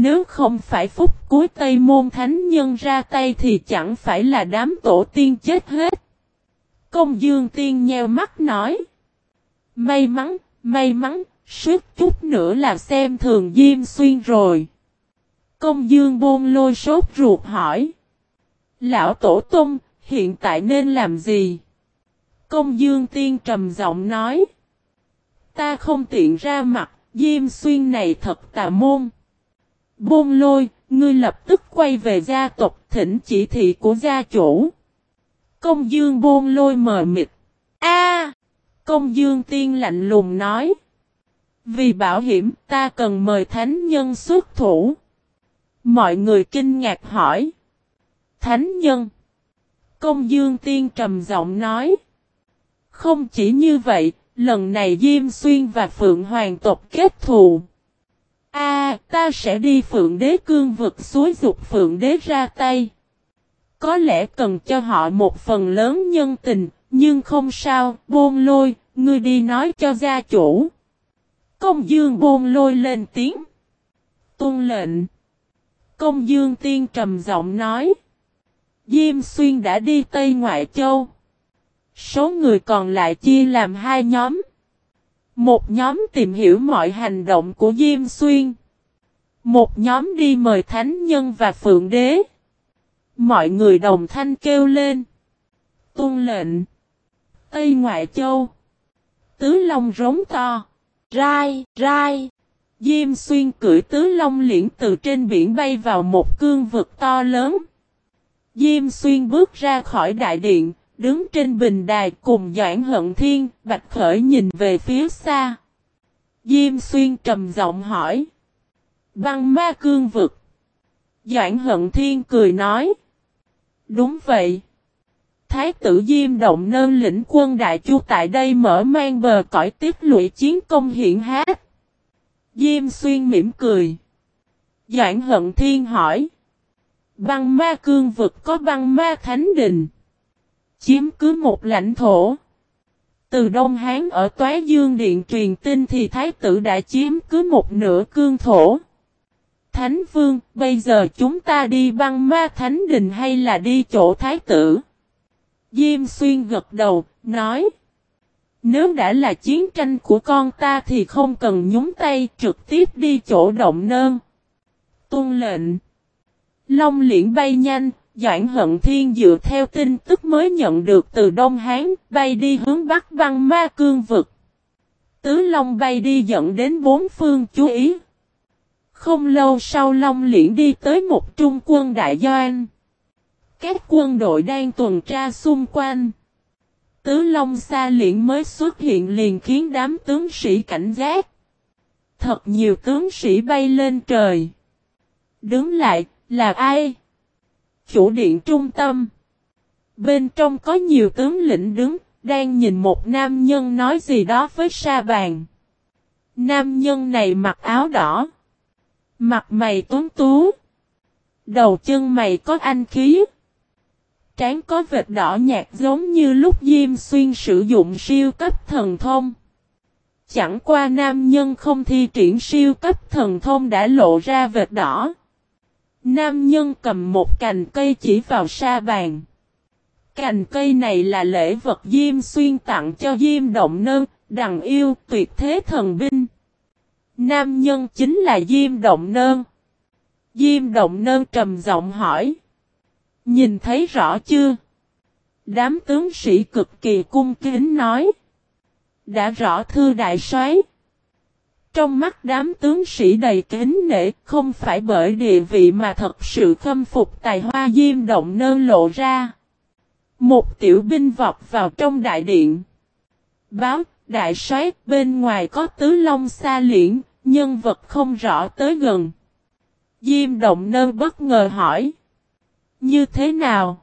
Nếu không phải phúc cuối Tây Môn Thánh Nhân ra tay thì chẳng phải là đám tổ tiên chết hết. Công Dương Tiên nheo mắt nói. May mắn, may mắn, suốt chút nữa là xem thường Diêm Xuyên rồi. Công Dương buông lôi sốt ruột hỏi. Lão Tổ Tông, hiện tại nên làm gì? Công Dương Tiên trầm giọng nói. Ta không tiện ra mặt, Diêm Xuyên này thật tà môn. Bôn lôi, ngươi lập tức quay về gia tộc thỉnh chỉ thị của gia chủ. Công dương bôn lôi mờ mịt. A, Công dương tiên lạnh lùng nói. Vì bảo hiểm ta cần mời thánh nhân xuất thủ. Mọi người kinh ngạc hỏi. Thánh nhân. Công dương tiên trầm giọng nói. Không chỉ như vậy, lần này Diêm Xuyên và Phượng Hoàng tộc kết thù. A, ta sẽ đi Phượng Đế cương vực suối dục Phượng Đế ra tay. Có lẽ cần cho họ một phần lớn nhân tình, nhưng không sao, bôn lôi, ngươi đi nói cho gia chủ. Công dương bôn lôi lên tiếng. Tôn lệnh. Công dương tiên trầm giọng nói. Diêm xuyên đã đi Tây Ngoại Châu. Số người còn lại chia làm hai nhóm. Một nhóm tìm hiểu mọi hành động của Diêm Xuyên. Một nhóm đi mời Thánh Nhân và Phượng Đế. Mọi người đồng thanh kêu lên. Tôn lệnh. Tây Ngoại Châu. Tứ Long rống to. Rai, rai. Diêm xuyên cưỡi tứ long liễn từ trên biển bay vào một cương vực to lớn. Diêm xuyên bước ra khỏi đại điện, đứng trên bình đài cùng Doãn Hận Thiên, Bạch Khởi nhìn về phía xa. Diêm xuyên trầm giọng hỏi. Băng ma cương vực. Doãn Hận Thiên cười nói. Đúng vậy. Thái tử Diêm Động nơn lĩnh quân đại chu tại đây mở mang bờ cõi tiếp lũy chiến công hiện hát. Diêm Xuyên mỉm cười. Doãn Hận Thiên hỏi. Băng ma cương vực có băng ma thánh đình. Chiếm cứ một lãnh thổ. Từ Đông Hán ở Toái Dương Điện truyền tin thì Thái tử đã chiếm cứ một nửa cương thổ. Thánh Vương, bây giờ chúng ta đi băng ma thánh đình hay là đi chỗ Thái tử? Diêm Xuyên gật đầu, nói. Nếu đã là chiến tranh của con ta thì không cần nhúng tay trực tiếp đi chỗ động nơn. Tôn lệnh. Long liễn bay nhanh, Doãn Hận Thiên dựa theo tin tức mới nhận được từ Đông Hán, bay đi hướng Bắc băng ma cương vực. Tứ Long bay đi dẫn đến bốn phương chú ý. Không lâu sau Long liễn đi tới một trung quân đại doanh. Các quân đội đang tuần tra xung quanh. Tứ Long xa liễn mới xuất hiện liền khiến đám tướng sĩ cảnh giác. Thật nhiều tướng sĩ bay lên trời. Đứng lại, là ai? Chủ điện trung tâm. Bên trong có nhiều tướng lĩnh đứng, đang nhìn một nam nhân nói gì đó với sa bàn. Nam nhân này mặc áo đỏ. Mặt mày tuấn tú. Đầu chân mày có anh khí. Trán có vệt đỏ nhạt giống như lúc Diêm Xuyên sử dụng siêu cấp thần thông. Chẳng qua nam nhân không thi triển siêu cấp thần thông đã lộ ra vệt đỏ. Nam nhân cầm một cành cây chỉ vào sa bàn. Cành cây này là lễ vật Diêm Xuyên tặng cho Diêm Động Nơn, đằng yêu tuyệt thế thần binh. Nam nhân chính là Diêm Động Nơn. Diêm Động Nơn trầm giọng hỏi. Nhìn thấy rõ chưa? Đám tướng sĩ cực kỳ cung kính nói. Đã rõ thư đại soái. Trong mắt đám tướng sĩ đầy kính nể không phải bởi địa vị mà thật sự khâm phục tài hoa diêm động nơ lộ ra. Một tiểu binh vọt vào trong đại điện. Báo, đại soái bên ngoài có tứ long xa liễn, nhân vật không rõ tới gần. Diêm động nơ bất ngờ hỏi. Như thế nào?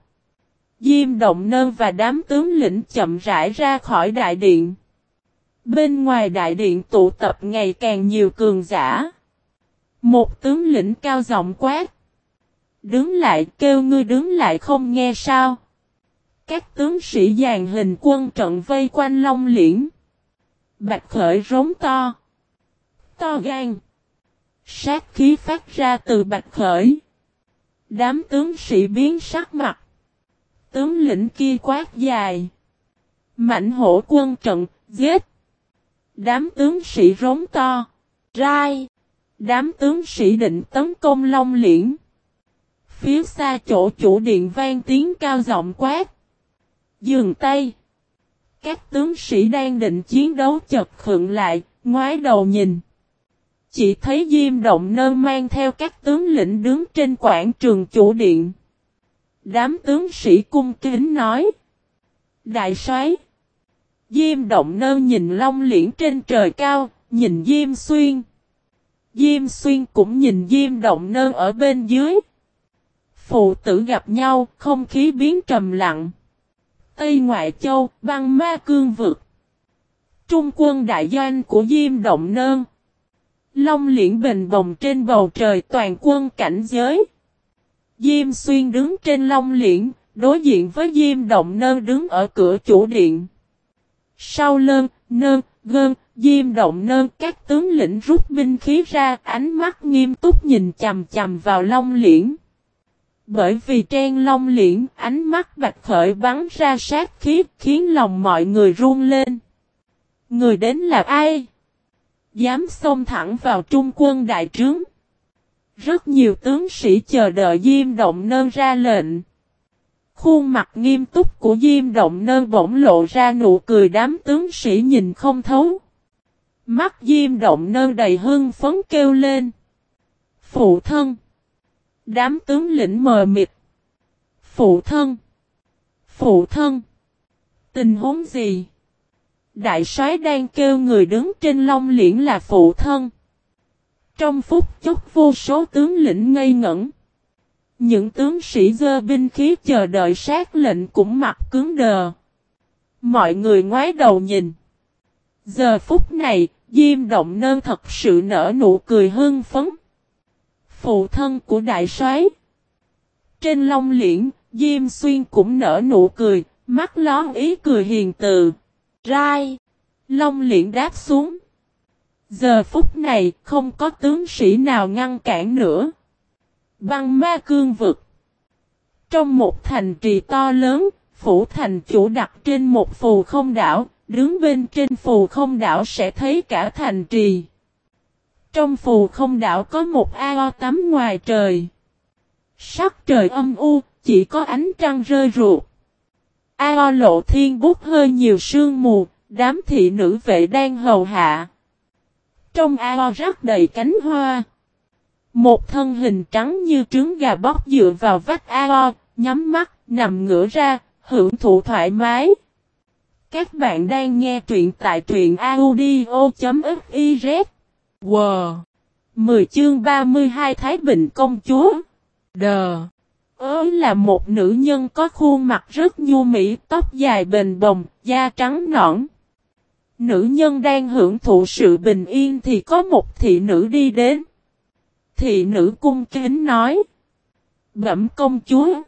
Diêm động nơ và đám tướng lĩnh chậm rãi ra khỏi đại điện. Bên ngoài đại điện tụ tập ngày càng nhiều cường giả. Một tướng lĩnh cao giọng quát. Đứng lại kêu ngươi đứng lại không nghe sao. Các tướng sĩ dàn hình quân trận vây quanh Long Liễn. Bạch khởi rống to. To gan. Sát khí phát ra từ bạch khởi. Đám tướng sĩ biến sắc mặt. Tướng lĩnh kia quát dài. Mạnh hổ quân trận, giết. Đám tướng sĩ rống to. Rai. Đám tướng sĩ định tấn công long liễn. Phía xa chỗ chủ điện vang tiếng cao giọng quát. Dừng tay. Các tướng sĩ đang định chiến đấu chật khựng lại, ngoái đầu nhìn. Chỉ thấy Diêm Động Nơ mang theo các tướng lĩnh đứng trên quảng trường chủ điện. Đám tướng sĩ cung kính nói. Đại soái Diêm Động Nơ nhìn Long Liễn trên trời cao, nhìn Diêm Xuyên. Diêm Xuyên cũng nhìn Diêm Động Nơ ở bên dưới. Phụ tử gặp nhau, không khí biến trầm lặng. Tây Ngoại Châu, băng ma cương vực. Trung quân đại doanh của Diêm Động Nơn. Long liễn bình bồng trên bầu trời toàn quân cảnh giới. Diêm xuyên đứng trên long liễn, đối diện với Diêm Động Nơn đứng ở cửa chủ điện. Sau lơn, nơn, gơn, Diêm Động Nơn các tướng lĩnh rút binh khí ra ánh mắt nghiêm túc nhìn chầm chầm vào long liễn. Bởi vì trên long liễn ánh mắt bạch khởi bắn ra sát khí khiến lòng mọi người run lên. Người đến là ai? Dám xông thẳng vào trung quân đại trướng. Rất nhiều tướng sĩ chờ đợi Diêm Động Nơn ra lệnh. Khuôn mặt nghiêm túc của Diêm Động Nơ bỗng lộ ra nụ cười đám tướng sĩ nhìn không thấu. Mắt Diêm Động Nơ đầy hưng phấn kêu lên. Phụ thân. Đám tướng lĩnh mờ mịt. Phụ thân. Phụ thân. Tình huống gì? Đại soái đang kêu người đứng trên long liễn là phụ thân. Trong phút chốc vô số tướng lĩnh ngây ngẩn. Những tướng sĩ dơ binh khí chờ đợi sát lệnh cũng mặt cứng đờ. Mọi người ngoái đầu nhìn. Giờ phút này, Diêm Động Nơn thật sự nở nụ cười hưng phấn. Phụ thân của đại soái. Trên long liễn, Diêm Xuyên cũng nở nụ cười, mắt lón ý cười hiền từ. Rai. Long liễn đáp xuống. Giờ phút này không có tướng sĩ nào ngăn cản nữa. Băng ma cương vực. Trong một thành trì to lớn, phủ thành chủ đặt trên một phù không đảo, đứng bên trên phù không đảo sẽ thấy cả thành trì. Trong phù không đảo có một ao tắm ngoài trời. Sắc trời âm u, chỉ có ánh trăng rơi ruột. Ao lộ thiên bút hơi nhiều sương mù, đám thị nữ vệ đang hầu hạ. Trong ao rất đầy cánh hoa. Một thân hình trắng như trứng gà bóc dựa vào vách ao, nhắm mắt, nằm ngửa ra, hưởng thụ thoải mái. Các bạn đang nghe truyện tại truyện audio.fiz. Wow! 10 chương 32 Thái Bình Công Chúa. Đờ! Ớ là một nữ nhân có khuôn mặt rất nhu mỹ, tóc dài bền bồng, da trắng nõn. Nữ nhân đang hưởng thụ sự bình yên thì có một thị nữ đi đến. Thị nữ cung kính nói. Bẩm công chúa.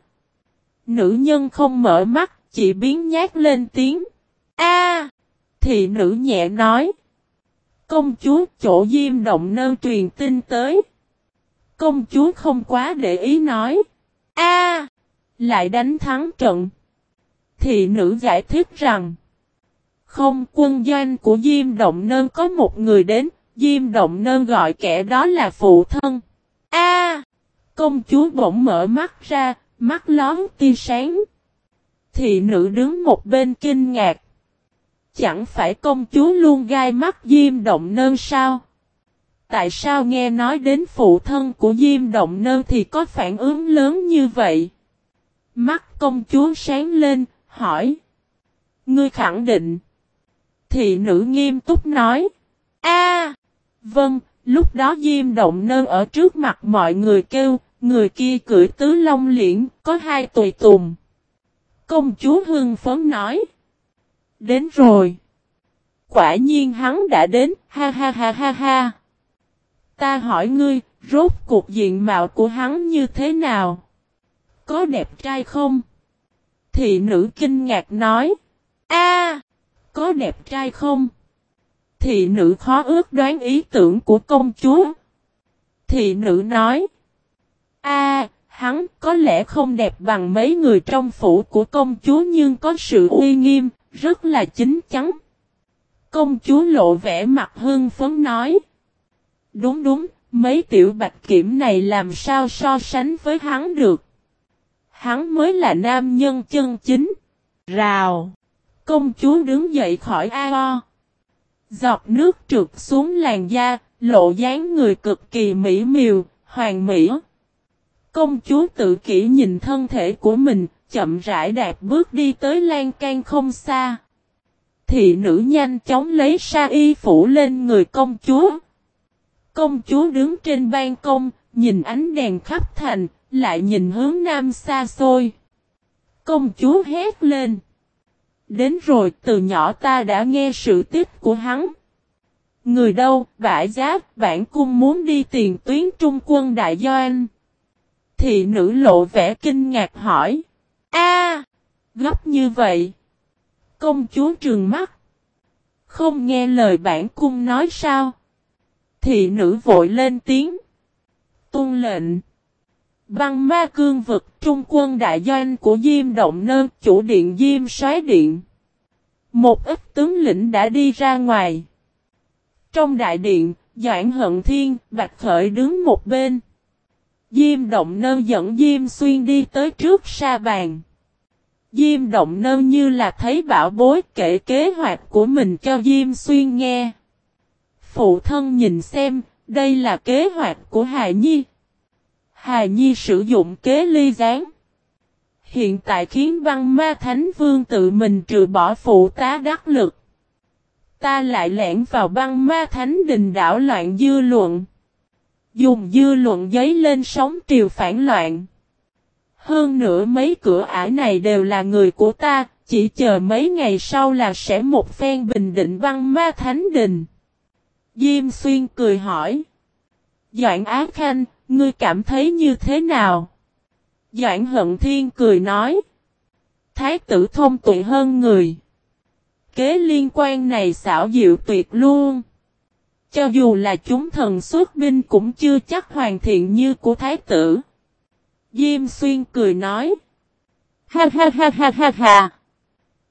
Nữ nhân không mở mắt, chỉ biến nhát lên tiếng. A! thị nữ nhẹ nói. Công chúa chỗ diêm động nơ truyền tin tới. Công chúa không quá để ý nói. A! lại đánh thắng trận. Thị nữ giải thích rằng. Không quân doanh của Diêm Động Nơn có một người đến, Diêm Động Nơn gọi kẻ đó là phụ thân. A! công chúa bỗng mở mắt ra, mắt lón tia sáng. Thị nữ đứng một bên kinh ngạc. Chẳng phải công chúa luôn gai mắt Diêm Động Nơn sao? Tại sao nghe nói đến phụ thân của Diêm Động Nơn thì có phản ứng lớn như vậy? Mắt công chúa sáng lên, hỏi. Ngươi khẳng định. Thị nữ nghiêm túc nói. A, Vâng, lúc đó Diêm Động Nơn ở trước mặt mọi người kêu, người kia cưỡi tứ long liễn, có hai tùy tùng. Công chúa hương phấn nói. Đến rồi. Quả nhiên hắn đã đến, ha ha ha ha ha. Ta hỏi ngươi, rốt cuộc diện mạo của hắn như thế nào? Có đẹp trai không? Thị nữ kinh ngạc nói. A, có đẹp trai không? Thị nữ khó ước đoán ý tưởng của công chúa. Thị nữ nói. a hắn có lẽ không đẹp bằng mấy người trong phủ của công chúa nhưng có sự uy nghiêm, rất là chính chắn. Công chúa lộ vẻ mặt hưng phấn nói. Đúng đúng, mấy tiểu bạch kiểm này làm sao so sánh với hắn được. Hắn mới là nam nhân chân chính. Rào. Công chúa đứng dậy khỏi ao. Giọt nước trượt xuống làn da, lộ dáng người cực kỳ mỹ miều, hoàng mỹ. Công chúa tự kỷ nhìn thân thể của mình, chậm rãi đạt bước đi tới lan can không xa. Thị nữ nhanh chóng lấy sa y phủ lên người công chúa. Công chúa đứng trên ban công, nhìn ánh đèn khắp thành, lại nhìn hướng nam xa xôi. Công chúa hét lên. Đến rồi từ nhỏ ta đã nghe sự tích của hắn. Người đâu, bãi giáp, bản cung muốn đi tiền tuyến trung quân đại doanh. Thị nữ lộ vẻ kinh ngạc hỏi. a gấp như vậy. Công chúa trường mắt. Không nghe lời bản cung nói sao. Thị nữ vội lên tiếng. Tôn lệnh. Băng ma cương vực trung quân đại doanh của Diêm Động Nơn chủ điện Diêm soái điện. Một ít tướng lĩnh đã đi ra ngoài. Trong đại điện, Doãn Hận Thiên, Bạch Khởi đứng một bên. Diêm Động nơ dẫn Diêm Xuyên đi tới trước sa bàn. Diêm Động nơ như là thấy bảo bối kể kế hoạch của mình cho Diêm Xuyên nghe. Phụ thân nhìn xem, đây là kế hoạch của hải Nhi. Hà Nhi sử dụng kế ly gián. Hiện tại khiến văn ma thánh vương tự mình trừ bỏ phụ tá đắc lực. Ta lại lẻn vào băng ma thánh đình đảo loạn dư luận. Dùng dư luận giấy lên sóng triều phản loạn. Hơn nữa mấy cửa ải này đều là người của ta, chỉ chờ mấy ngày sau là sẽ một phen bình định băng ma thánh đình. Diêm xuyên cười hỏi. Doãn Á Khanh, ngươi cảm thấy như thế nào? Doãn Hận Thiên cười nói. Thái tử thông tuệ hơn người. Kế liên quan này xảo diệu tuyệt luôn. Cho dù là chúng thần xuất binh cũng chưa chắc hoàn thiện như của thái tử. Diêm xuyên cười nói. Ha ha ha ha ha ha.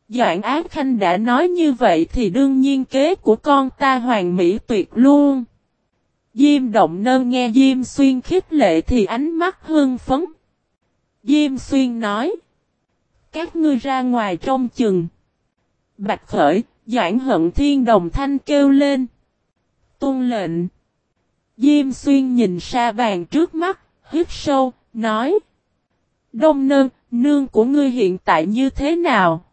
Doãn Ác Khanh đã nói như vậy thì đương nhiên kế của con ta hoàn mỹ tuyệt luôn. Diêm động nơn nghe Diêm xuyên khích lệ thì ánh mắt hương phấn. Diêm xuyên nói. Các ngươi ra ngoài trong chừng. Bạch khởi, Doãn hận thiên đồng thanh kêu lên. Tôn lệnh. Diêm xuyên nhìn xa bàn trước mắt, hít sâu, nói. Đông nơn, nương của ngươi hiện tại như thế nào?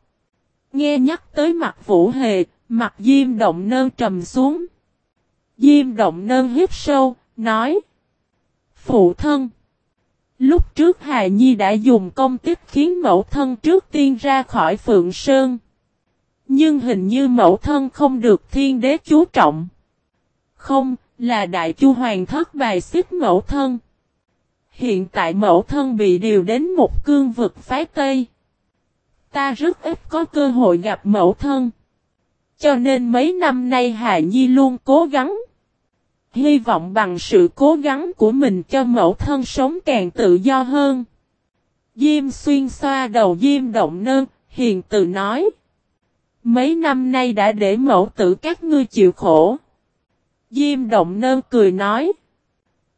Nghe nhắc tới mặt vũ hề, mặt diêm động nơn trầm xuống. Diêm động nơn hít sâu, nói. Phụ thân. Lúc trước Hà Nhi đã dùng công tích khiến mẫu thân trước tiên ra khỏi Phượng Sơn. Nhưng hình như mẫu thân không được thiên đế chú trọng. Không, là đại chu hoàng thất bài xích mẫu thân. Hiện tại mẫu thân bị điều đến một cương vực phái Tây. Ta rất ít có cơ hội gặp mẫu thân. Cho nên mấy năm nay Hà Nhi luôn cố gắng. Hy vọng bằng sự cố gắng của mình cho mẫu thân sống càng tự do hơn. Diêm xuyên xoa đầu Diêm động nơn, hiền từ nói. Mấy năm nay đã để mẫu tử các ngươi chịu khổ. Diêm động nơn cười nói.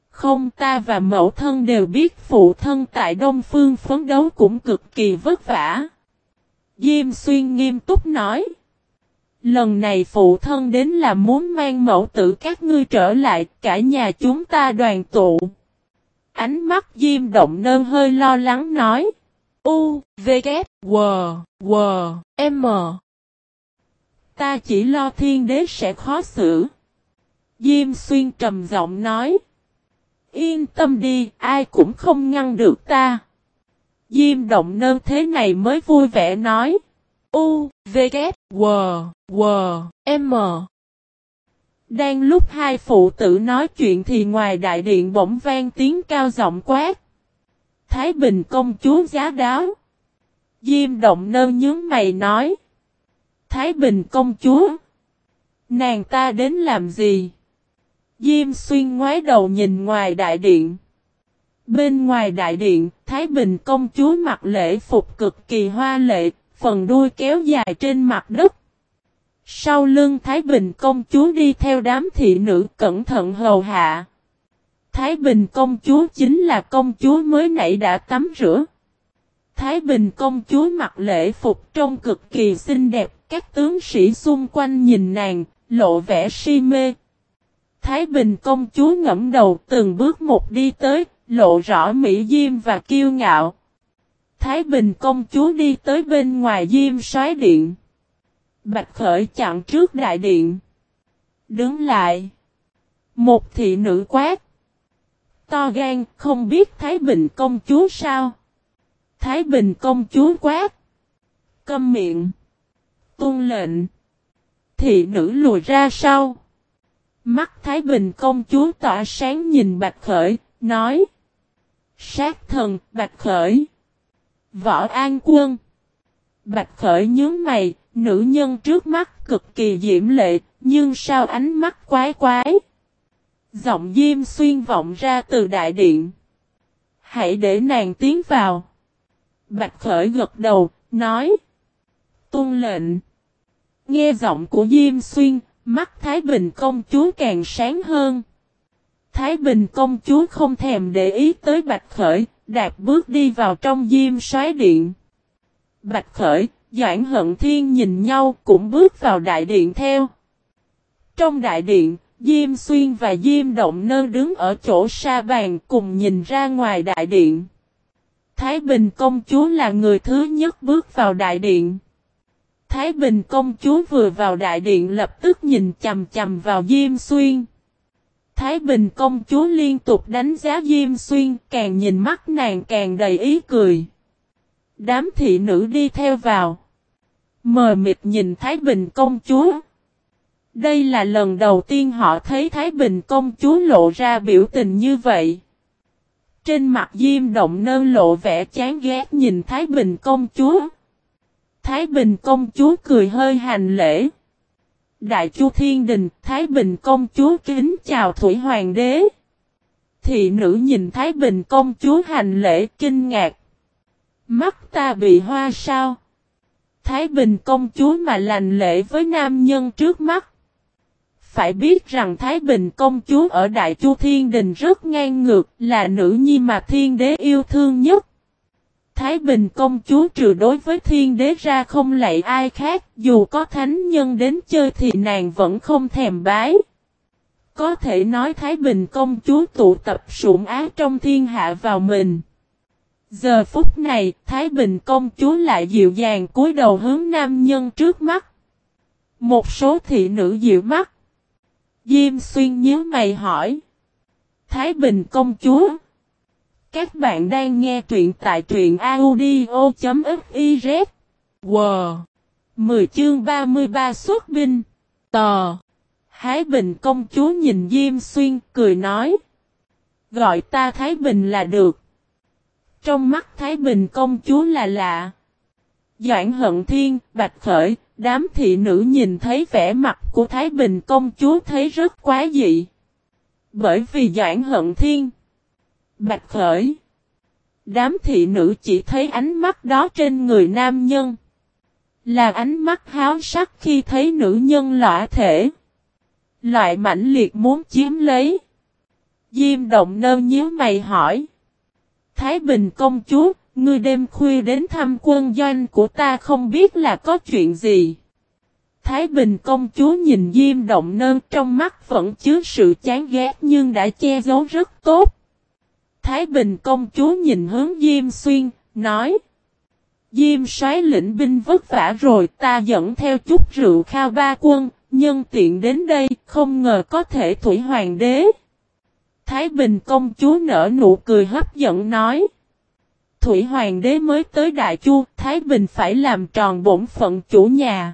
Không ta và mẫu thân đều biết phụ thân tại Đông Phương phấn đấu cũng cực kỳ vất vả. Diêm xuyên nghiêm túc nói. Lần này phụ thân đến là muốn mang mẫu tử các ngươi trở lại cả nhà chúng ta đoàn tụ. Ánh mắt Diêm động nơn hơi lo lắng nói. U, V, K, W, W, M. Ta chỉ lo thiên đế sẽ khó xử. Diêm xuyên trầm giọng nói. Yên tâm đi, ai cũng không ngăn được ta. Diêm động nơn thế này mới vui vẻ nói. U, V, K, W, W, M. Đang lúc hai phụ tử nói chuyện thì ngoài đại điện bỗng vang tiếng cao giọng quát. Thái Bình công chúa giá đáo. Diêm động nơ nhướng mày nói. Thái Bình công chúa. Nàng ta đến làm gì? Diêm xuyên ngoái đầu nhìn ngoài đại điện. Bên ngoài đại điện, Thái Bình công chúa mặc lễ phục cực kỳ hoa lệ, phần đuôi kéo dài trên mặt đất. Sau lưng Thái Bình công chúa đi theo đám thị nữ cẩn thận hầu hạ. Thái Bình công chúa chính là công chúa mới nãy đã tắm rửa. Thái Bình công chúa mặc lễ phục trông cực kỳ xinh đẹp, các tướng sĩ xung quanh nhìn nàng, lộ vẻ si mê. Thái Bình công chúa ngẫm đầu từng bước một đi tới, lộ rõ mỹ diêm và kiêu ngạo. Thái Bình công chúa đi tới bên ngoài diêm soái điện. Bạch Khởi chặn trước đại điện. Đứng lại. Một thị nữ quát. To gan không biết Thái Bình công chúa sao. Thái Bình công chúa quát. Câm miệng. Tôn lệnh. Thị nữ lùi ra sau. Mắt Thái Bình công chúa tỏa sáng nhìn Bạch Khởi, nói. Sát thần, Bạch Khởi. Võ An Quân. Bạch Khởi nhớ mày, nữ nhân trước mắt cực kỳ diễm lệ, nhưng sao ánh mắt quái quái. Giọng diêm xuyên vọng ra từ đại điện. Hãy để nàng tiến vào. Bạch Khởi gật đầu, nói. Tôn lệnh. Nghe giọng của Diêm Xuyên, mắt Thái Bình công chúa càng sáng hơn. Thái Bình công chúa không thèm để ý tới Bạch Khởi, đạp bước đi vào trong Diêm xoáy điện. Bạch Khởi, Doãn Hận Thiên nhìn nhau cũng bước vào đại điện theo. Trong đại điện, Diêm Xuyên và Diêm Động Nơ đứng ở chỗ xa bàn cùng nhìn ra ngoài đại điện. Thái Bình công chúa là người thứ nhất bước vào đại điện. Thái Bình công chúa vừa vào đại điện lập tức nhìn chầm chầm vào Diêm Xuyên. Thái Bình công chúa liên tục đánh giá Diêm Xuyên, càng nhìn mắt nàng càng đầy ý cười. Đám thị nữ đi theo vào. Mờ mịt nhìn Thái Bình công chúa. Đây là lần đầu tiên họ thấy Thái Bình công chúa lộ ra biểu tình như vậy. Trên mặt Diêm Động nơ lộ vẻ chán ghét nhìn Thái Bình công chúa. Thái Bình công chúa cười hơi hành lễ. Đại Chu Thiên Đình, Thái Bình công chúa kính chào Thủy Hoàng đế. Thị nữ nhìn Thái Bình công chúa hành lễ kinh ngạc. Mắt ta bị hoa sao? Thái Bình công chúa mà lành lễ với nam nhân trước mắt. Phải biết rằng Thái Bình công chúa ở Đại Chu Thiên Đình rất ngang ngược, là nữ nhi mà thiên đế yêu thương nhất. Thái Bình công chúa trừ đối với thiên đế ra không lạy ai khác, dù có thánh nhân đến chơi thì nàng vẫn không thèm bái. Có thể nói Thái Bình công chúa tụ tập sủng ái trong thiên hạ vào mình. Giờ phút này, Thái Bình công chúa lại dịu dàng cúi đầu hướng nam nhân trước mắt. Một số thị nữ dịu mắt. Diêm xuyên nhớ mày hỏi. Thái Bình công chúa. Các bạn đang nghe truyện tại truyện audio.fiz. Wow! 10 chương 33 xuất binh. Tò! Thái Bình công chúa nhìn Diêm Xuyên cười nói. Gọi ta Thái Bình là được. Trong mắt Thái Bình công chúa là lạ. Doãn hận thiên, bạch khởi, đám thị nữ nhìn thấy vẻ mặt của Thái Bình công chúa thấy rất quá dị. Bởi vì Doãn hận thiên, bạch khởi, đám thị nữ chỉ thấy ánh mắt đó trên người nam nhân. Là ánh mắt háo sắc khi thấy nữ nhân lõa thể. Loại mãnh liệt muốn chiếm lấy. Diêm động nơ nhíu mày hỏi. Thái Bình công chúa, ngươi đêm khuya đến thăm quân doanh của ta không biết là có chuyện gì. Thái Bình công chúa nhìn Diêm Động Nơn trong mắt vẫn chứa sự chán ghét nhưng đã che giấu rất tốt. Thái Bình công chúa nhìn hướng Diêm Xuyên, nói. Diêm soái lĩnh binh vất vả rồi ta dẫn theo chút rượu khao ba quân, nhân tiện đến đây, không ngờ có thể thủy hoàng đế. Thái Bình công chúa nở nụ cười hấp dẫn nói. Thủy Hoàng đế mới tới Đại Chu, Thái Bình phải làm tròn bổn phận chủ nhà.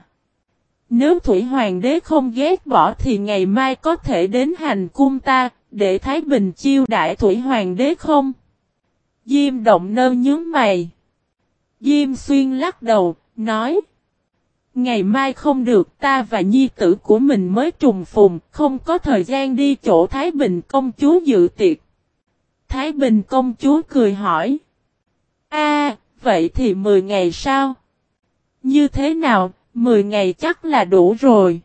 Nếu Thủy Hoàng đế không ghét bỏ thì ngày mai có thể đến hành cung ta, để Thái Bình chiêu đại Thủy Hoàng đế không? Diêm động nơ nhướng mày. Diêm xuyên lắc đầu, nói. Ngày mai không được ta và nhi tử của mình mới trùng phùng, không có thời gian đi chỗ Thái Bình công chúa dự tiệc. Thái Bình công chúa cười hỏi. a vậy thì 10 ngày sao? Như thế nào, 10 ngày chắc là đủ rồi.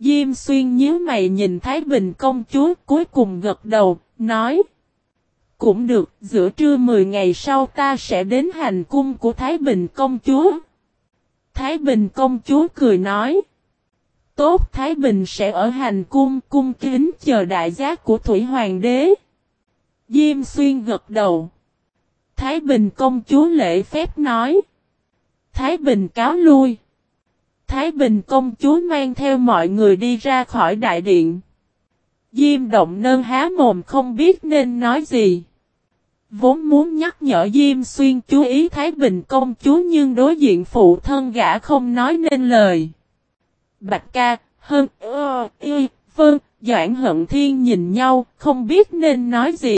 Diêm xuyên nhíu mày nhìn Thái Bình công chúa cuối cùng gật đầu, nói. Cũng được, giữa trưa 10 ngày sau ta sẽ đến hành cung của Thái Bình công chúa. Thái Bình công chúa cười nói. Tốt Thái Bình sẽ ở hành cung cung kính chờ đại giác của Thủy Hoàng đế. Diêm xuyên gật đầu. Thái Bình công chúa lễ phép nói. Thái Bình cáo lui. Thái Bình công chúa mang theo mọi người đi ra khỏi đại điện. Diêm động nơn há mồm không biết nên nói gì. Vốn muốn nhắc nhở Diêm Xuyên chú ý Thái Bình công chúa nhưng đối diện phụ thân gã không nói nên lời. Bạch ca, hơn, ơ, y, vâng, Doãn hận thiên nhìn nhau, không biết nên nói gì.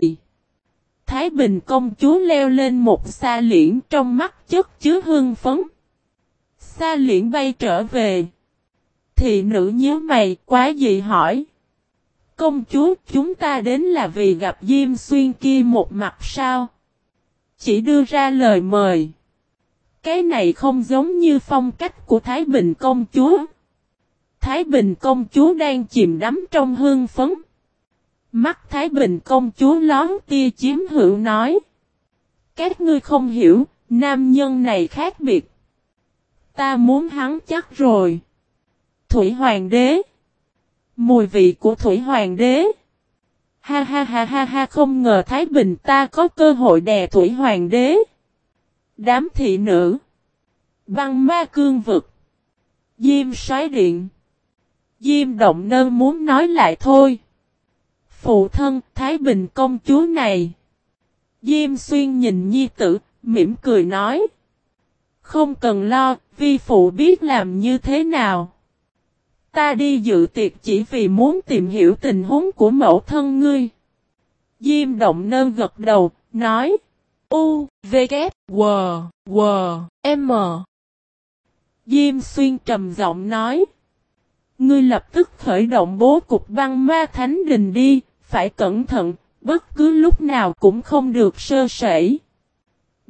Thái Bình công chúa leo lên một xa liễn trong mắt chất chứa hương phấn. Xa liễn bay trở về. Thị nữ nhớ mày quá gì hỏi. Công chúa chúng ta đến là vì gặp Diêm Xuyên kia một mặt sao? Chỉ đưa ra lời mời. Cái này không giống như phong cách của Thái Bình công chúa. Thái Bình công chúa đang chìm đắm trong hương phấn. Mắt Thái Bình công chúa lón tia chiếm hữu nói. Các ngươi không hiểu, nam nhân này khác biệt. Ta muốn hắn chắc rồi. Thủy Hoàng đế. Mùi vị của Thủy Hoàng đế. Ha ha ha ha ha không ngờ Thái Bình ta có cơ hội đè Thủy Hoàng đế. Đám thị nữ. Băng ma cương vực. Diêm xoáy điện. Diêm động nơ muốn nói lại thôi. Phụ thân Thái Bình công chúa này. Diêm xuyên nhìn nhi tử, mỉm cười nói. Không cần lo, vi phụ biết làm như thế nào. Ta đi dự tiệc chỉ vì muốn tìm hiểu tình huống của mẫu thân ngươi. Diêm động nơn gật đầu, nói. U, V, K, W, W, M. Diêm xuyên trầm giọng nói. Ngươi lập tức khởi động bố cục băng ma thánh đình đi, phải cẩn thận, bất cứ lúc nào cũng không được sơ sẩy.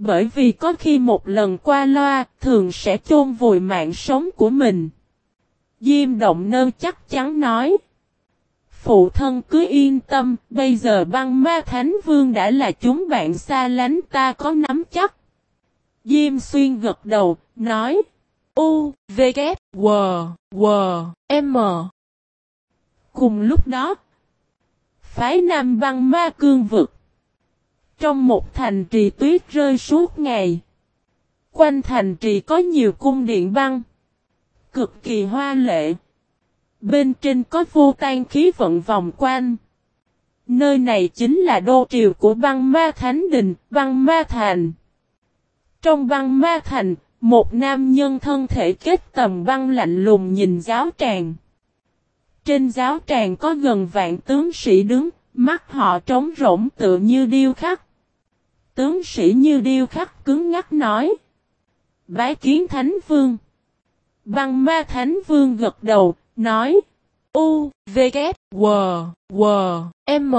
Bởi vì có khi một lần qua loa, thường sẽ chôn vùi mạng sống của mình. Diêm động nơ chắc chắn nói. Phụ thân cứ yên tâm, bây giờ băng ma thánh vương đã là chúng bạn xa lánh ta có nắm chắc. Diêm xuyên gật đầu, nói. U, V, K, W, W, M. Cùng lúc đó, phái Nam băng ma cương vực. Trong một thành trì tuyết rơi suốt ngày. Quanh thành trì có nhiều cung điện băng. Cực kỳ hoa lệ. Bên trên có vô tan khí vận vòng quanh. Nơi này chính là đô triều của băng ma thánh đình, băng ma thành. Trong băng ma thành, một nam nhân thân thể kết tầm băng lạnh lùng nhìn giáo tràng. Trên giáo tràng có gần vạn tướng sĩ đứng, mắt họ trống rỗng tựa như điêu khắc. Tướng sĩ như điêu khắc cứng ngắt nói. Bái kiến thánh vương. Băng ma thánh vương gật đầu, nói. U, V, K, W, W, M.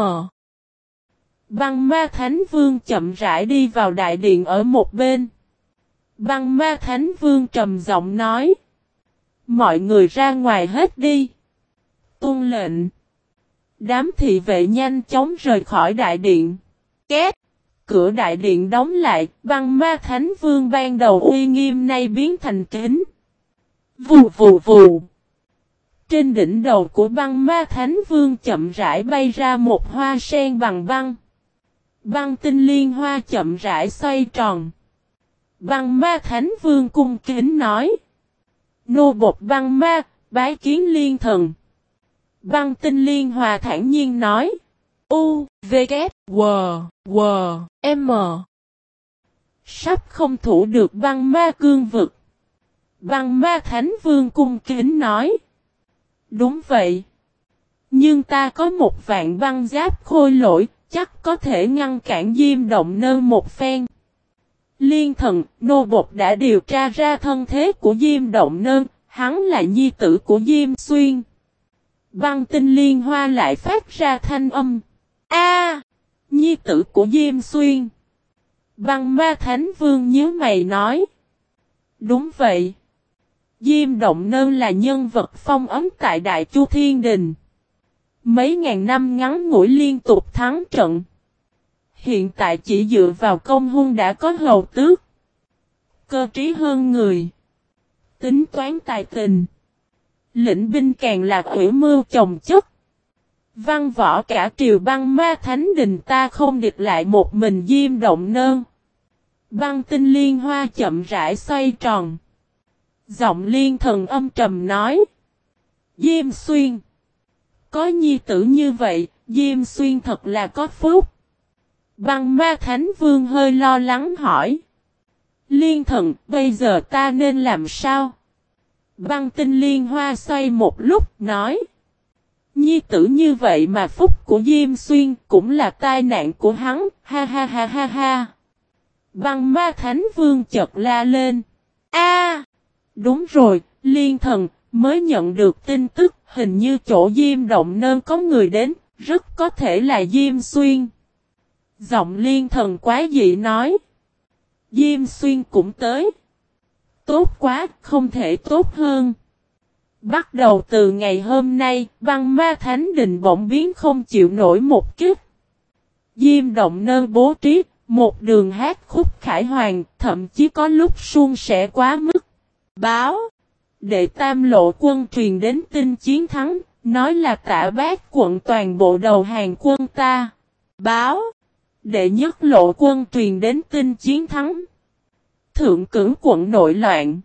Băng ma thánh vương chậm rãi đi vào đại điện ở một bên. Băng ma thánh vương trầm giọng nói. Mọi người ra ngoài hết đi. Tuân lệnh. Đám thị vệ nhanh chóng rời khỏi đại điện. Két. Cửa đại điện đóng lại, băng ma thánh vương ban đầu uy nghiêm nay biến thành kính. Vù vù vù. Trên đỉnh đầu của băng ma thánh vương chậm rãi bay ra một hoa sen bằng băng. Băng tinh liên hoa chậm rãi xoay tròn. Băng ma thánh vương cung kính nói. Nô bột băng ma, bái kiến liên thần. Băng tinh liên hòa thản nhiên nói. U, V, K, W, W, M. Sắp không thủ được băng ma cương vực. Băng ma thánh vương cung kính nói. Đúng vậy. Nhưng ta có một vạn băng giáp khôi lỗi, chắc có thể ngăn cản diêm động nơ một phen. Liên thần, nô bột đã điều tra ra thân thế của Diêm Động Nơn, hắn là nhi tử của Diêm Xuyên. Băng tinh liên hoa lại phát ra thanh âm. A, Nhi tử của Diêm Xuyên. Băng ma thánh vương nhớ mày nói. Đúng vậy. Diêm Động Nơn là nhân vật phong ấm tại Đại Chu Thiên Đình. Mấy ngàn năm ngắn ngủi liên tục thắng trận. Hiện tại chỉ dựa vào công hung đã có hầu tước. Cơ trí hơn người. Tính toán tài tình. Lĩnh binh càng là ủy mưu chồng chất. Văn võ cả triều băng ma thánh đình ta không địch lại một mình diêm động nơn. Băng tinh liên hoa chậm rãi xoay tròn. Giọng liên thần âm trầm nói. Diêm xuyên. Có nhi tử như vậy, Diêm xuyên thật là có phúc. Băng ma thánh vương hơi lo lắng hỏi. Liên thần, bây giờ ta nên làm sao? Băng tinh liên hoa xoay một lúc, nói. Nhi tử như vậy mà phúc của Diêm Xuyên cũng là tai nạn của hắn, ha ha ha ha ha. Băng ma thánh vương chợt la lên. A, Đúng rồi, liên thần, mới nhận được tin tức, hình như chỗ Diêm Động Nơn có người đến, rất có thể là Diêm Xuyên. Giọng liên thần quá dị nói. Diêm Xuyên cũng tới. Tốt quá, không thể tốt hơn. Bắt đầu từ ngày hôm nay, băng ma thánh đình bỗng biến không chịu nổi một chút Diêm động nơ bố trí, một đường hát khúc khải hoàng, thậm chí có lúc suôn sẻ quá mức. Báo, đệ tam lộ quân truyền đến tin chiến thắng, nói là tả bác quận toàn bộ đầu hàng quân ta. Báo, đệ nhất lộ quân truyền đến tin chiến thắng. Thượng cử quận nội loạn.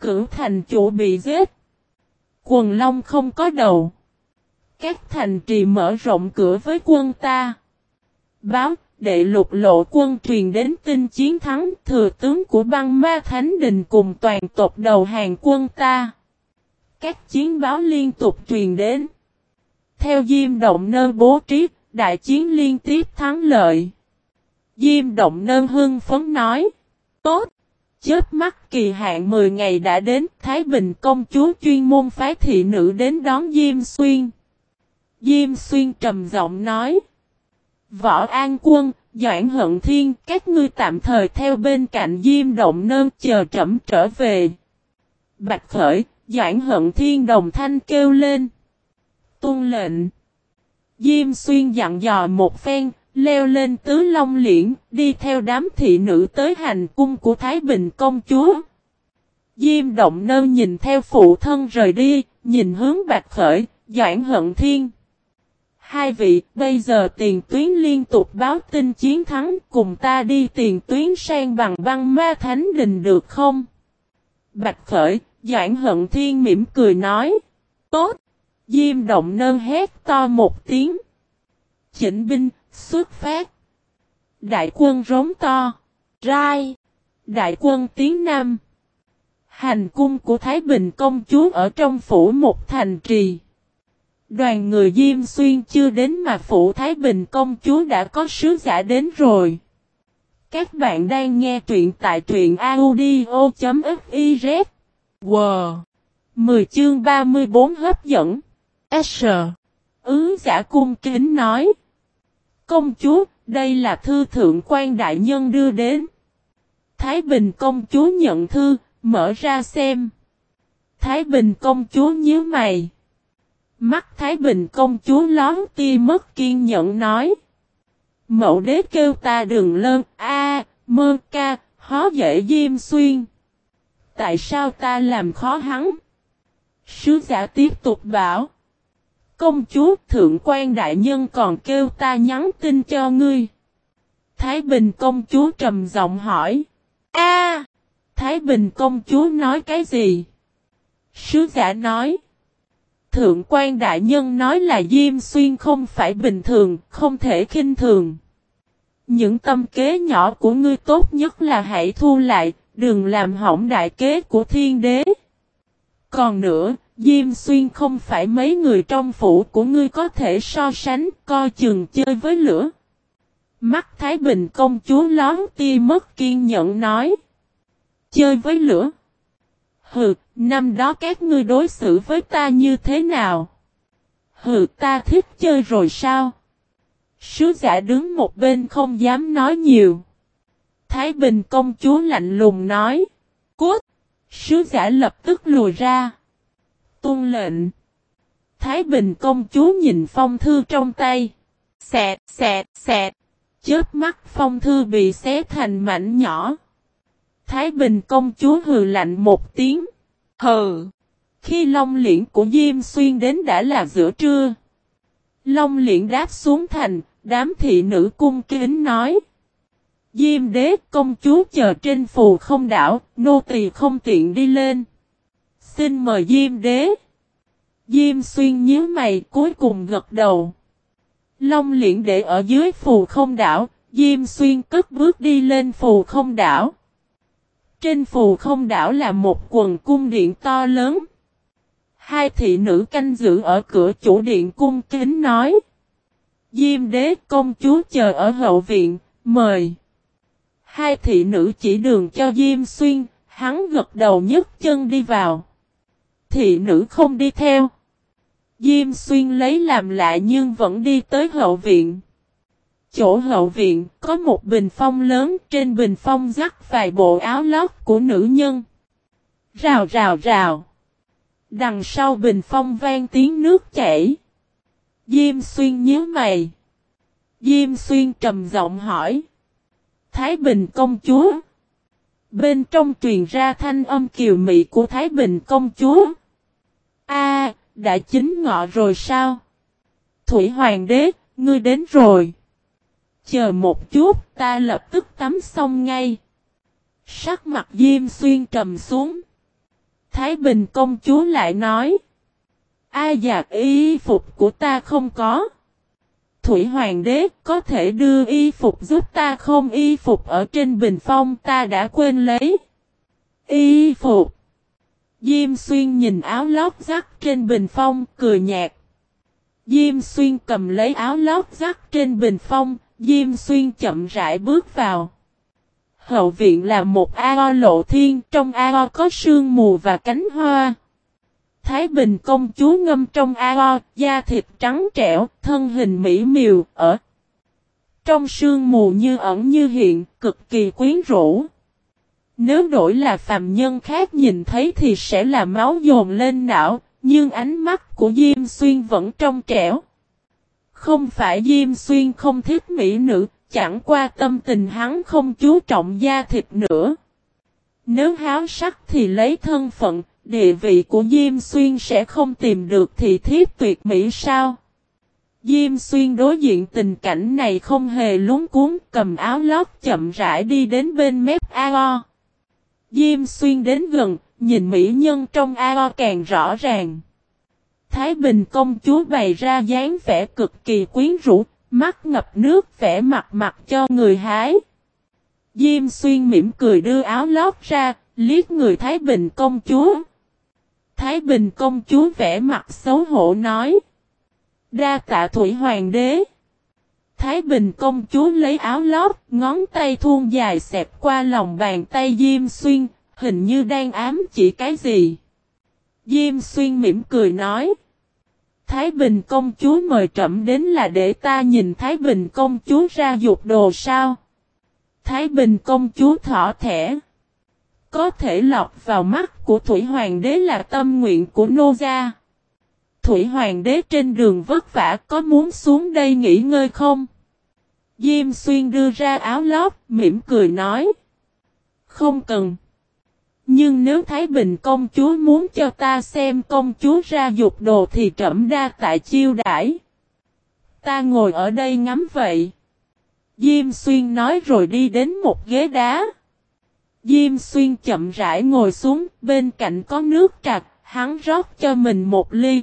Cử thành chủ bị giết. Quần Long không có đầu. Các thành trì mở rộng cửa với quân ta. Báo, đệ lục lộ quân truyền đến tin chiến thắng thừa tướng của băng ma thánh đình cùng toàn tộc đầu hàng quân ta. Các chiến báo liên tục truyền đến. Theo Diêm Động Nơ bố trí, đại chiến liên tiếp thắng lợi. Diêm Động Nơ hưng phấn nói. Tốt! Chớp mắt kỳ hạn 10 ngày đã đến, Thái Bình công chúa chuyên môn phái thị nữ đến đón Diêm Xuyên. Diêm Xuyên trầm giọng nói. Võ An Quân, Doãn Hận Thiên, các ngươi tạm thời theo bên cạnh Diêm Động Nơn chờ trẩm trở về. Bạch Khởi, Doãn Hận Thiên đồng thanh kêu lên. Tôn lệnh. Diêm Xuyên dặn dò một phen, Leo lên tứ long liễn, đi theo đám thị nữ tới hành cung của Thái Bình công chúa. Diêm động nơ nhìn theo phụ thân rời đi, nhìn hướng bạch khởi, doãn hận thiên. Hai vị, bây giờ tiền tuyến liên tục báo tin chiến thắng, cùng ta đi tiền tuyến sang bằng băng ma thánh đình được không? Bạch khởi, doãn hận thiên mỉm cười nói. Tốt! Diêm động nơ hét to một tiếng. Chỉnh binh, Xuất phát. Đại quân rống to. Rai. Đại quân tiến Nam. Hành cung của Thái Bình công chúa ở trong phủ một thành trì. Đoàn người Diêm Xuyên chưa đến mà phủ Thái Bình công chúa đã có sứ giả đến rồi. Các bạn đang nghe truyện tại truyện audio.fiz. Wow! 10 chương 34 hấp dẫn. S. Ứ giả cung kính nói. Công chúa, đây là thư thượng quan đại nhân đưa đến. Thái Bình công chúa nhận thư, mở ra xem. Thái Bình công chúa nhớ mày. Mắt Thái Bình công chúa lón ti mất kiên nhẫn nói. Mậu đế kêu ta đừng lơn, a mơ ca, hó dễ diêm xuyên. Tại sao ta làm khó hắn? Sứ giả tiếp tục bảo. Công chúa thượng quan đại nhân còn kêu ta nhắn tin cho ngươi. Thái Bình công chúa trầm giọng hỏi. A, Thái Bình công chúa nói cái gì? Sứ giả nói. Thượng quan đại nhân nói là Diêm Xuyên không phải bình thường, không thể khinh thường. Những tâm kế nhỏ của ngươi tốt nhất là hãy thu lại, đừng làm hỏng đại kế của thiên đế. Còn nữa, Diêm xuyên không phải mấy người trong phủ của ngươi có thể so sánh, coi chừng chơi với lửa. Mắt Thái Bình công chúa lón ti mất kiên nhẫn nói. Chơi với lửa. Hừ, năm đó các ngươi đối xử với ta như thế nào? Hừ, ta thích chơi rồi sao? Sứ giả đứng một bên không dám nói nhiều. Thái Bình công chúa lạnh lùng nói. Cút! Sứ giả lập tức lùi ra. Tôn lệnh. Thái Bình công chúa nhìn phong thư trong tay. Xẹt, xẹt, xẹt. Chớp mắt phong thư bị xé thành mảnh nhỏ. Thái Bình công chúa hừ lạnh một tiếng. Hừ. Khi long liễn của Diêm Xuyên đến đã là giữa trưa. Long liễn đáp xuống thành, đám thị nữ cung kính nói. Diêm đế công chúa chờ trên phù không đảo, nô tỳ không tiện đi lên. Xin mời Diêm đế. Diêm xuyên nhíu mày cuối cùng gật đầu. Long liễn để ở dưới phù không đảo, Diêm xuyên cất bước đi lên phù không đảo. Trên phù không đảo là một quần cung điện to lớn. Hai thị nữ canh giữ ở cửa chủ điện cung kính nói. Diêm đế công chúa chờ ở hậu viện, mời. Hai thị nữ chỉ đường cho Diêm Xuyên, hắn gật đầu nhấc chân đi vào. Thị nữ không đi theo. Diêm Xuyên lấy làm lạ nhưng vẫn đi tới hậu viện. Chỗ hậu viện có một bình phong lớn, trên bình phong rắc vài bộ áo lót của nữ nhân. Rào rào rào. Đằng sau bình phong vang tiếng nước chảy. Diêm xuyên nhớ mày. Diêm xuyên trầm giọng hỏi. Thái Bình công chúa. Bên trong truyền ra thanh âm kiều mị của Thái Bình công chúa. A, đã chính ngọ rồi sao? Thủy Hoàng đế, ngươi đến rồi. Chờ một chút, ta lập tức tắm xong ngay. Sắc mặt Diêm Xuyên trầm xuống. Thái Bình công chúa lại nói. A giặc y phục của ta không có. Thủy Hoàng đế có thể đưa y phục giúp ta không y phục ở trên bình phong ta đã quên lấy. Y phục. Diêm xuyên nhìn áo lót rắc trên bình phong cười nhạt. Diêm xuyên cầm lấy áo lót rắc trên bình phong, Diêm xuyên chậm rãi bước vào. Hậu viện là một ao lộ thiên, trong ao có sương mù và cánh hoa. Thái Bình công chúa ngâm trong ao, da thịt trắng trẻo, thân hình mỹ miều, ở trong sương mù như ẩn như hiện, cực kỳ quyến rũ. Nếu đổi là phàm nhân khác nhìn thấy thì sẽ là máu dồn lên não, nhưng ánh mắt của Diêm Xuyên vẫn trong trẻo. Không phải Diêm Xuyên không thích mỹ nữ, chẳng qua tâm tình hắn không chú trọng da thịt nữa. Nếu háo sắc thì lấy thân phận, địa vị của Diêm Xuyên sẽ không tìm được thì thiếp tuyệt mỹ sao? Diêm Xuyên đối diện tình cảnh này không hề lúng cuốn cầm áo lót chậm rãi đi đến bên mép A.O. Diêm Xuyên đến gần, nhìn mỹ nhân trong AO càng rõ ràng. Thái Bình công chúa bày ra dáng vẻ cực kỳ quyến rũ, mắt ngập nước vẻ mặt mặt cho người hái. Diêm Xuyên mỉm cười đưa áo lót ra, liếc người Thái Bình công chúa. Thái Bình công chúa vẽ mặt xấu hổ nói. Đa tạ thủy hoàng đế. Thái Bình công chúa lấy áo lót, ngón tay thun dài xẹp qua lòng bàn tay Diêm Xuyên, hình như đang ám chỉ cái gì. Diêm Xuyên mỉm cười nói. Thái Bình công chúa mời trẫm đến là để ta nhìn Thái Bình công chúa ra dục đồ sao. Thái Bình công chúa thỏ thẻ. Có thể lọc vào mắt của Thủy Hoàng đế là tâm nguyện của Nô Gia. Thủy Hoàng đế trên đường vất vả có muốn xuống đây nghỉ ngơi không? Diêm Xuyên đưa ra áo lót, mỉm cười nói. Không cần. Nhưng nếu Thái Bình công chúa muốn cho ta xem công chúa ra dục đồ thì trẫm đa tại chiêu đãi. Ta ngồi ở đây ngắm vậy. Diêm Xuyên nói rồi đi đến một ghế đá. Diêm Xuyên chậm rãi ngồi xuống, bên cạnh có nước trặc, hắn rót cho mình một ly.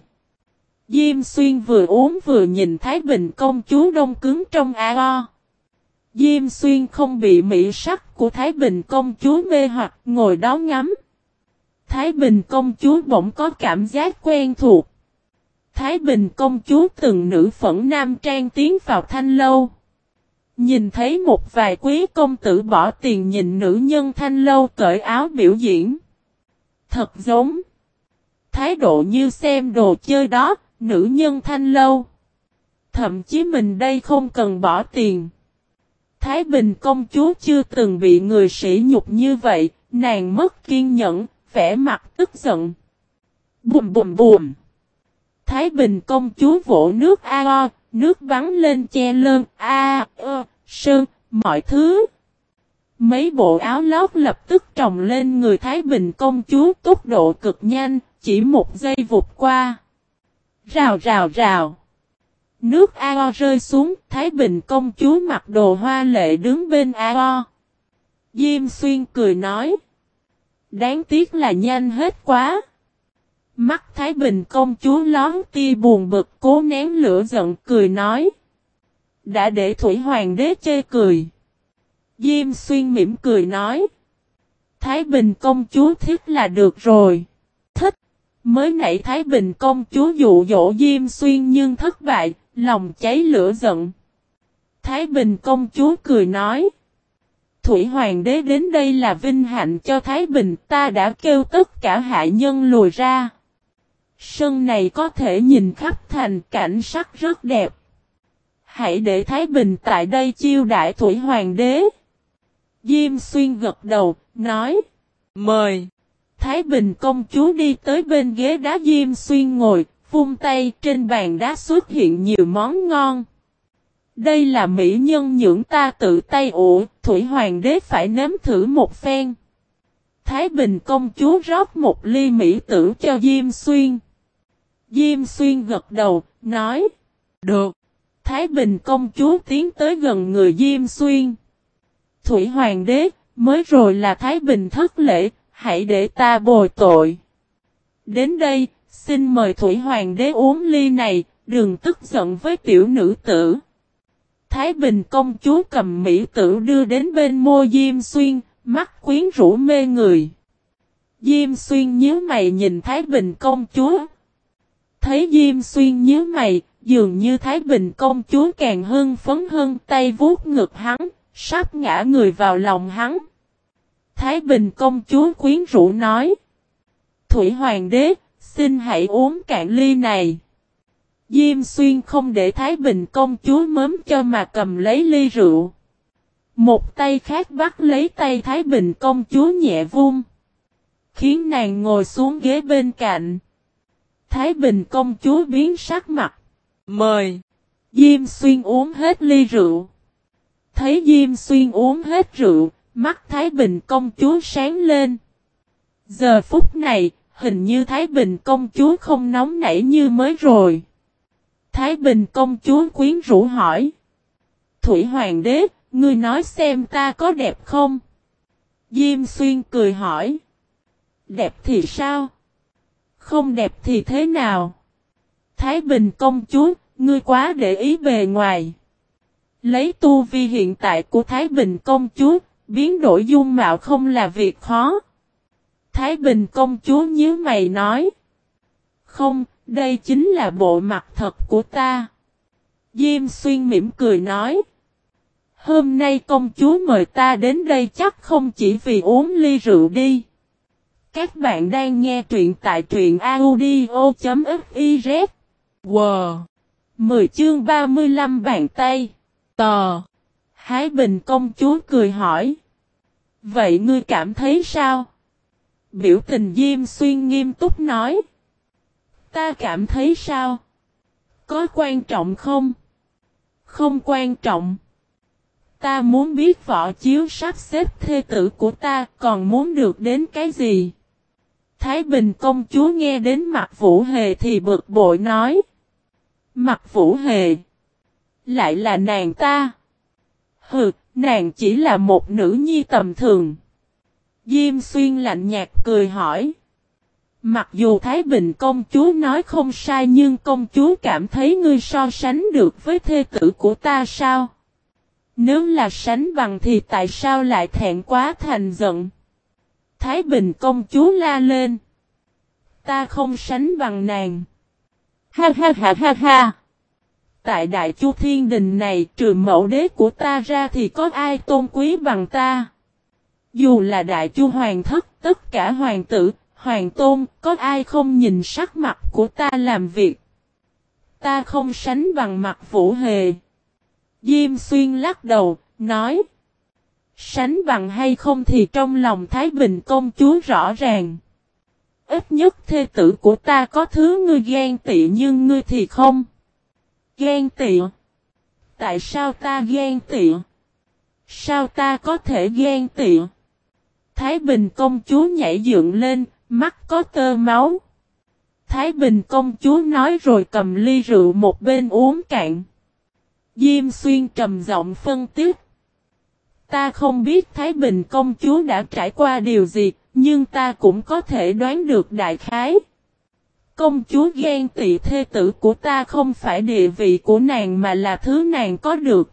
Diêm Xuyên vừa uống vừa nhìn Thái Bình công chúa đông cứng trong ao. Diêm Xuyên không bị mỹ sắc của Thái Bình công chúa mê hoặc ngồi đó ngắm. Thái Bình công chúa bỗng có cảm giác quen thuộc. Thái Bình công chúa từng nữ phẫn nam trang tiến vào thanh lâu. Nhìn thấy một vài quý công tử bỏ tiền nhìn nữ nhân thanh lâu cởi áo biểu diễn. Thật giống. Thái độ như xem đồ chơi đó, nữ nhân thanh lâu. Thậm chí mình đây không cần bỏ tiền. Thái Bình công chúa chưa từng bị người sỉ nhục như vậy, nàng mất kiên nhẫn, vẻ mặt tức giận. Bùm bùm bùm. Thái Bình công chúa vỗ nước a o, nước bắn lên che lơn a ơ, sơn, mọi thứ. Mấy bộ áo lót lập tức trồng lên người Thái Bình công chúa tốc độ cực nhanh, chỉ một giây vụt qua. Rào rào rào. Nước ao rơi xuống, Thái Bình công chúa mặc đồ hoa lệ đứng bên ao. Diêm xuyên cười nói. Đáng tiếc là nhanh hết quá. Mắt Thái Bình công chúa lón tia buồn bực cố nén lửa giận cười nói. Đã để Thủy Hoàng đế chê cười. Diêm xuyên mỉm cười nói. Thái Bình công chúa thích là được rồi. Mới nãy Thái Bình công chúa dụ dỗ Diêm xuyên nhưng thất bại, lòng cháy lửa giận. Thái Bình công chúa cười nói. Thủy Hoàng đế đến đây là vinh hạnh cho Thái Bình ta đã kêu tất cả hạ nhân lùi ra. Sân này có thể nhìn khắp thành cảnh sắc rất đẹp. Hãy để Thái Bình tại đây chiêu đại Thủy Hoàng đế. Diêm xuyên gật đầu, nói. Mời. Thái Bình công chúa đi tới bên ghế đá Diêm xuyên ngồi, vung tay trên bàn đá xuất hiện nhiều món ngon. Đây là mỹ nhân những ta tự tay ủ, Thủy Hoàng đế phải nếm thử một phen. Thái Bình công chúa rót một ly mỹ tử cho Diêm Xuyên. Diêm Xuyên gật đầu, nói. Được. Thái Bình công chúa tiến tới gần người Diêm Xuyên. Thủy Hoàng đế, mới rồi là Thái Bình thất lễ, hãy để ta bồi tội. Đến đây, xin mời Thủy Hoàng đế uống ly này, đừng tức giận với tiểu nữ tử. Thái Bình công chúa cầm mỹ tử đưa đến bên môi Diêm Xuyên, mắt quyến rũ mê người. Diêm Xuyên nhớ mày nhìn Thái Bình công chúa. Thấy Diêm Xuyên nhớ mày, dường như Thái Bình công chúa càng hưng phấn hơn tay vuốt ngực hắn, sắp ngã người vào lòng hắn. Thái Bình công chúa quyến rũ nói. Thủy Hoàng đế, xin hãy uống cạn ly này. Diêm xuyên không để Thái Bình công chúa mớm cho mà cầm lấy ly rượu. Một tay khác bắt lấy tay Thái Bình công chúa nhẹ vung. Khiến nàng ngồi xuống ghế bên cạnh. Thái Bình công chúa biến sắc mặt. Mời. Diêm xuyên uống hết ly rượu. Thấy Diêm xuyên uống hết rượu, mắt Thái Bình công chúa sáng lên. Giờ phút này, hình như Thái Bình công chúa không nóng nảy như mới rồi. Thái Bình công chúa quyến rũ hỏi. Thủy Hoàng đế, ngươi nói xem ta có đẹp không? Diêm xuyên cười hỏi. Đẹp thì sao? Không đẹp thì thế nào? Thái Bình công chúa, ngươi quá để ý bề ngoài. Lấy tu vi hiện tại của Thái Bình công chúa, biến đổi dung mạo không là việc khó. Thái Bình công chúa nhớ mày nói. Không, đây chính là bộ mặt thật của ta. Diêm xuyên mỉm cười nói. Hôm nay công chúa mời ta đến đây chắc không chỉ vì uống ly rượu đi. Các bạn đang nghe truyện tại truyện audio.fiz. Wow! 10 chương 35 bàn tay. Tò! Thái Bình công chúa cười hỏi. Vậy ngươi cảm thấy sao? Biểu tình Diêm Xuyên nghiêm túc nói. Ta cảm thấy sao? Có quan trọng không? Không quan trọng. Ta muốn biết võ chiếu sắp xếp thê tử của ta còn muốn được đến cái gì? Thái Bình công chúa nghe đến mặt Vũ Hề thì bực bội nói. Mặt Vũ Hề. Lại là nàng ta. Hừ, nàng chỉ là một nữ nhi tầm thường. Diêm xuyên lạnh nhạt cười hỏi. Mặc dù Thái Bình công chúa nói không sai nhưng công chúa cảm thấy ngươi so sánh được với thê tử của ta sao? Nếu là sánh bằng thì tại sao lại thẹn quá thành giận? Thái Bình công chúa la lên. Ta không sánh bằng nàng. Ha ha ha ha ha tại Đại Chu Thiên Đình này trừ mẫu đế của ta ra thì có ai tôn quý bằng ta. Dù là Đại Chu Hoàng thất, tất cả hoàng tử, hoàng tôn, có ai không nhìn sắc mặt của ta làm việc. Ta không sánh bằng mặt vũ hề. Diêm xuyên lắc đầu, nói. Sánh bằng hay không thì trong lòng Thái Bình công chúa rõ ràng. Ít nhất thê tử của ta có thứ ngươi ghen tị nhưng ngươi thì không. Ghen tị. Tại sao ta ghen tị? Sao ta có thể ghen tị? Thái Bình công chúa nhảy dựng lên, mắt có tơ máu. Thái Bình công chúa nói rồi cầm ly rượu một bên uống cạn. Diêm xuyên trầm giọng phân tích. Ta không biết Thái Bình công chúa đã trải qua điều gì, nhưng ta cũng có thể đoán được đại khái. Công chúa ghen tị thê tử của ta không phải địa vị của nàng mà là thứ nàng có được.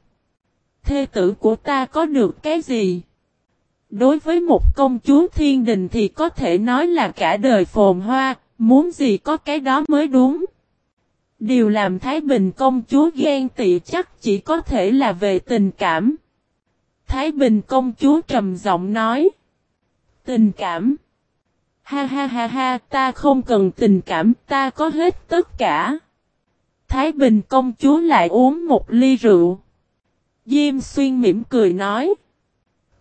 Thê tử của ta có được cái gì? Đối với một công chúa thiên đình thì có thể nói là cả đời phồn hoa, muốn gì có cái đó mới đúng. Điều làm Thái Bình công chúa ghen tị chắc chỉ có thể là về tình cảm. Thái Bình công chúa trầm giọng nói. Tình cảm. Ha ha ha ha, ta không cần tình cảm, ta có hết tất cả. Thái Bình công chúa lại uống một ly rượu. Diêm xuyên mỉm cười nói.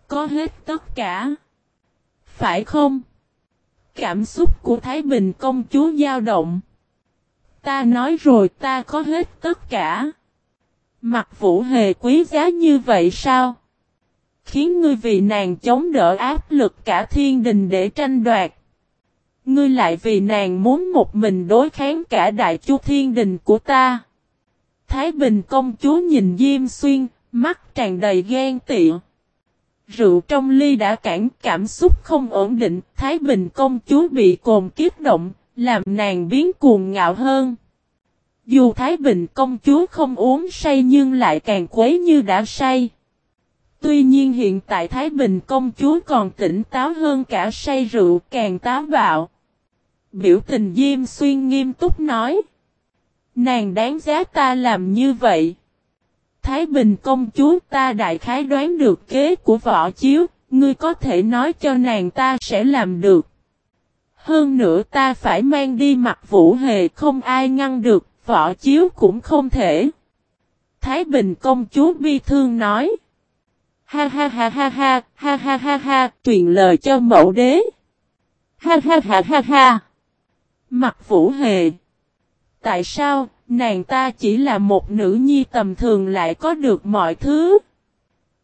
Có hết tất cả. Phải không? Cảm xúc của Thái Bình công chúa dao động. Ta nói rồi ta có hết tất cả. Mặt vũ hề quý giá như vậy sao? Khiến ngươi vì nàng chống đỡ áp lực cả thiên đình để tranh đoạt. Ngươi lại vì nàng muốn một mình đối kháng cả đại chu thiên đình của ta. Thái Bình công chúa nhìn Diêm Xuyên, mắt tràn đầy ghen tị. Rượu trong ly đã cản cảm xúc không ổn định, Thái Bình công chúa bị cồn kiếp động, làm nàng biến cuồng ngạo hơn. Dù Thái Bình công chúa không uống say nhưng lại càng quấy như đã say. Tuy nhiên hiện tại Thái Bình công chúa còn tỉnh táo hơn cả say rượu càng táo bạo. Biểu tình Diêm Xuyên nghiêm túc nói. Nàng đáng giá ta làm như vậy. Thái Bình công chúa ta đại khái đoán được kế của võ chiếu, ngươi có thể nói cho nàng ta sẽ làm được. Hơn nữa ta phải mang đi mặt vũ hề không ai ngăn được, võ chiếu cũng không thể. Thái Bình công chúa bi thương nói. Ha ha ha ha ha, ha ha ha ha, truyền lời cho mẫu đế. Ha ha ha ha ha. Mặt vũ hề. Tại sao, nàng ta chỉ là một nữ nhi tầm thường lại có được mọi thứ?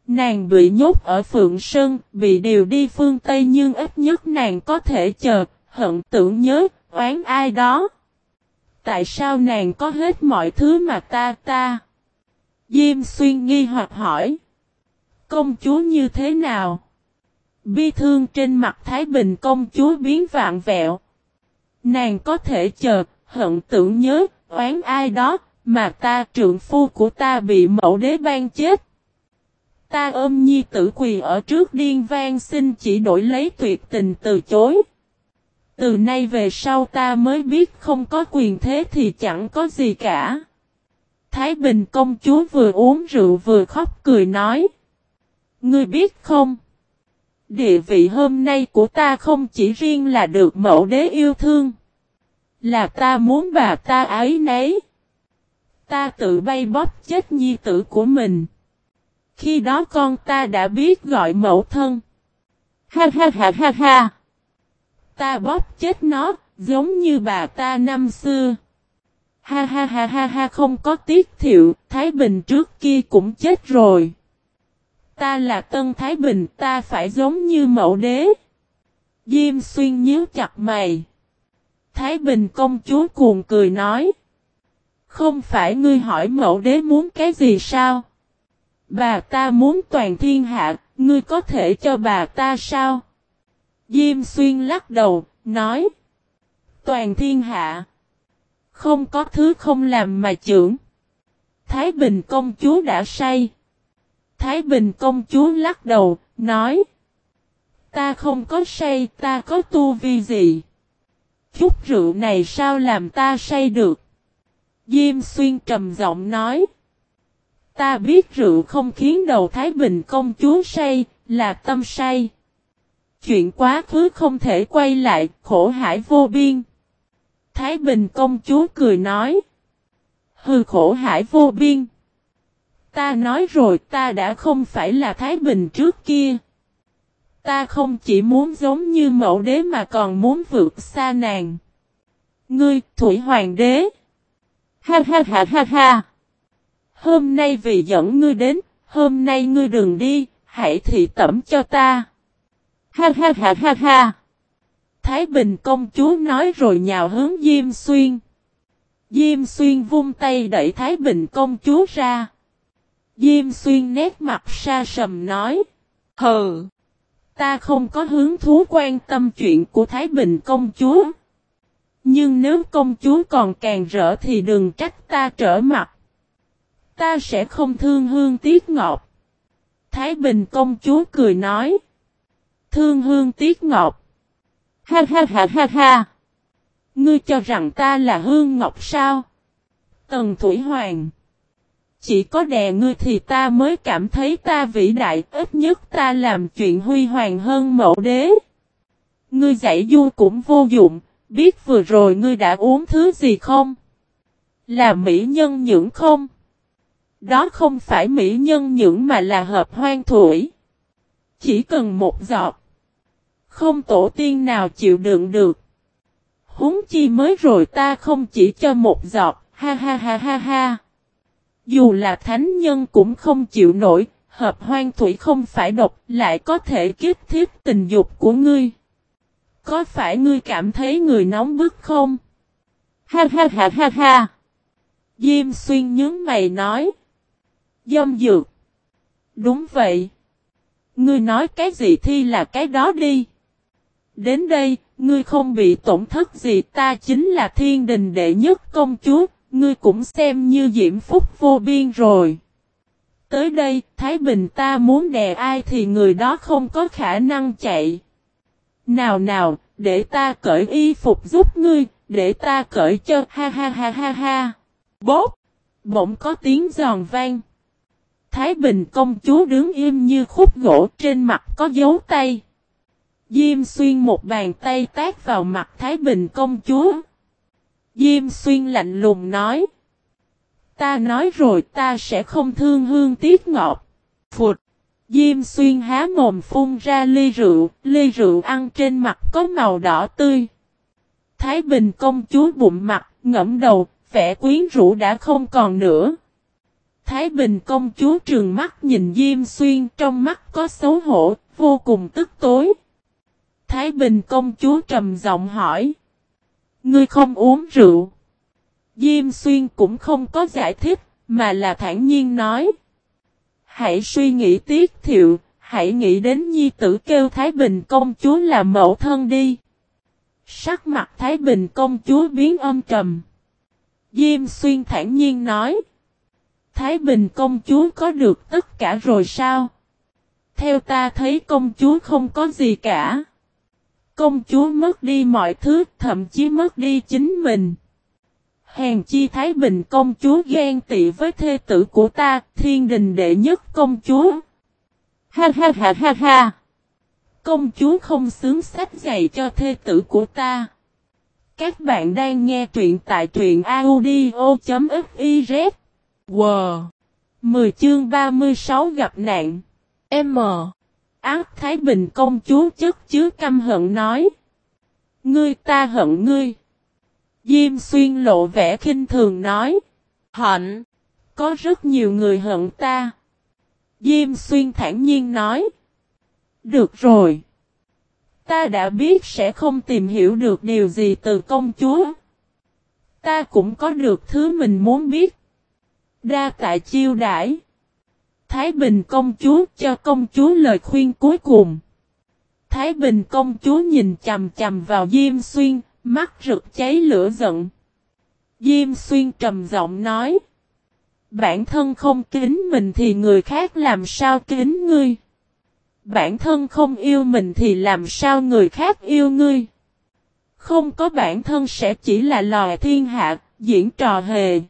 Nàng bị nhốt ở Phượng Sơn, bị điều đi phương Tây nhưng ít nhất nàng có thể chờ, hận tưởng nhớ, oán ai đó. Tại sao nàng có hết mọi thứ mà ta ta? Diêm xuyên nghi hoặc hỏi. Công chúa như thế nào? Bi thương trên mặt Thái Bình công chúa biến vạn vẹo. Nàng có thể chờ, hận tưởng nhớ, oán ai đó, mà ta trượng phu của ta bị mẫu đế ban chết. Ta ôm nhi tử quỳ ở trước điên vang xin chỉ đổi lấy tuyệt tình từ chối. Từ nay về sau ta mới biết không có quyền thế thì chẳng có gì cả. Thái Bình công chúa vừa uống rượu vừa khóc cười nói. Ngươi biết không? Địa vị hôm nay của ta không chỉ riêng là được mẫu đế yêu thương. Là ta muốn bà ta ấy nấy. Ta tự bay bóp chết nhi tử của mình. Khi đó con ta đã biết gọi mẫu thân. Ha ha ha ha ha. Ta bóp chết nó, giống như bà ta năm xưa. Ha ha ha ha ha không có tiết thiệu, Thái Bình trước kia cũng chết rồi. Ta là Tân Thái Bình, ta phải giống như mẫu đế. Diêm xuyên nhíu chặt mày. Thái Bình công chúa cuồng cười nói. Không phải ngươi hỏi mẫu đế muốn cái gì sao? Bà ta muốn toàn thiên hạ, ngươi có thể cho bà ta sao? Diêm xuyên lắc đầu, nói. Toàn thiên hạ. Không có thứ không làm mà trưởng. Thái Bình công chúa đã say. Thái Bình công chúa lắc đầu, nói. Ta không có say, ta có tu vi gì? Chút rượu này sao làm ta say được? Diêm xuyên trầm giọng nói. Ta biết rượu không khiến đầu Thái Bình công chúa say, là tâm say. Chuyện quá khứ không thể quay lại, khổ hải vô biên. Thái Bình công chúa cười nói. Hư khổ hải vô biên. Ta nói rồi ta đã không phải là Thái Bình trước kia. Ta không chỉ muốn giống như mẫu đế mà còn muốn vượt xa nàng. Ngươi, Thủy Hoàng đế. Ha ha ha ha ha. Hôm nay vì dẫn ngươi đến, hôm nay ngươi đừng đi, hãy thị tẩm cho ta. Ha ha ha ha ha. Thái Bình công chúa nói rồi nhào hướng Diêm Xuyên. Diêm Xuyên vung tay đẩy Thái Bình công chúa ra. Diêm Xuyên nét mặt xa sầm nói. Hừ. Ta không có hứng thú quan tâm chuyện của Thái Bình công chúa. Nhưng nếu công chúa còn càng rỡ thì đừng trách ta trở mặt. Ta sẽ không thương hương tiếc ngọt. Thái Bình công chúa cười nói. Thương hương tiếc ngọt. Ha ha ha ha ha. Ngươi cho rằng ta là hương ngọc sao? Tần Thủy Hoàng. Chỉ có đè ngươi thì ta mới cảm thấy ta vĩ đại, ít nhất ta làm chuyện huy hoàng hơn mẫu đế. Ngươi giải du cũng vô dụng, biết vừa rồi ngươi đã uống thứ gì không? Là mỹ nhân nhưỡng không? Đó không phải mỹ nhân nhưỡng mà là hợp hoang thủy. Chỉ cần một giọt. Không tổ tiên nào chịu đựng được. Húng chi mới rồi ta không chỉ cho một giọt, ha ha ha ha ha. Dù là thánh nhân cũng không chịu nổi, hợp hoang thủy không phải độc, lại có thể kích thiết tình dục của ngươi. Có phải ngươi cảm thấy người nóng bức không? Ha ha ha ha ha. Diêm xuyên nhướng mày nói. Dâm dược. Đúng vậy. Ngươi nói cái gì thi là cái đó đi. Đến đây, ngươi không bị tổn thất gì ta chính là thiên đình đệ nhất công chúa, ngươi cũng xem như diễm phúc vô biên rồi. Tới đây, Thái Bình ta muốn đè ai thì người đó không có khả năng chạy. Nào nào, để ta cởi y phục giúp ngươi, để ta cởi cho ha ha ha ha ha. Bốp! Bỗng có tiếng giòn vang. Thái Bình công chúa đứng im như khúc gỗ trên mặt có dấu tay. Diêm xuyên một bàn tay tác vào mặt Thái Bình công chúa. Diêm xuyên lạnh lùng nói. Ta nói rồi ta sẽ không thương hương tiếc ngọt. Phụt. Diêm xuyên há mồm phun ra ly rượu, ly rượu ăn trên mặt có màu đỏ tươi. Thái Bình công chúa bụng mặt, ngẫm đầu, vẻ quyến rũ đã không còn nữa. Thái Bình công chúa trường mắt nhìn Diêm Xuyên trong mắt có xấu hổ, vô cùng tức tối. Thái Bình công chúa trầm giọng hỏi. Ngươi không uống rượu. Diêm Xuyên cũng không có giải thích, mà là thản nhiên nói. Hãy suy nghĩ tiết thiệu, hãy nghĩ đến nhi tử kêu Thái Bình công chúa là mẫu thân đi. Sắc mặt Thái Bình công chúa biến âm trầm. Diêm Xuyên thản nhiên nói. Thái Bình công chúa có được tất cả rồi sao? Theo ta thấy công chúa không có gì cả. Công chúa mất đi mọi thứ, thậm chí mất đi chính mình. Hèn chi Thái Bình công chúa ghen tị với thê tử của ta, thiên đình đệ nhất công chúa. Ha ha ha ha ha. Công chúa không xứng sách giày cho thê tử của ta. Các bạn đang nghe truyện tại truyện audio.fiz. Wow! 10 chương 36 gặp nạn. M. Ác Thái Bình công chúa chất chứa căm hận nói. Ngươi ta hận ngươi. Diêm xuyên lộ vẻ khinh thường nói. Hận. Có rất nhiều người hận ta. Diêm xuyên thản nhiên nói. Được rồi. Ta đã biết sẽ không tìm hiểu được điều gì từ công chúa. Ta cũng có được thứ mình muốn biết. Đa tại chiêu đãi. Thái Bình công chúa cho công chúa lời khuyên cuối cùng. Thái Bình công chúa nhìn chầm chầm vào Diêm Xuyên, mắt rực cháy lửa giận. Diêm Xuyên trầm giọng nói. Bản thân không kính mình thì người khác làm sao kính ngươi. Bản thân không yêu mình thì làm sao người khác yêu ngươi. Không có bản thân sẽ chỉ là lòi thiên hạ, diễn trò hề.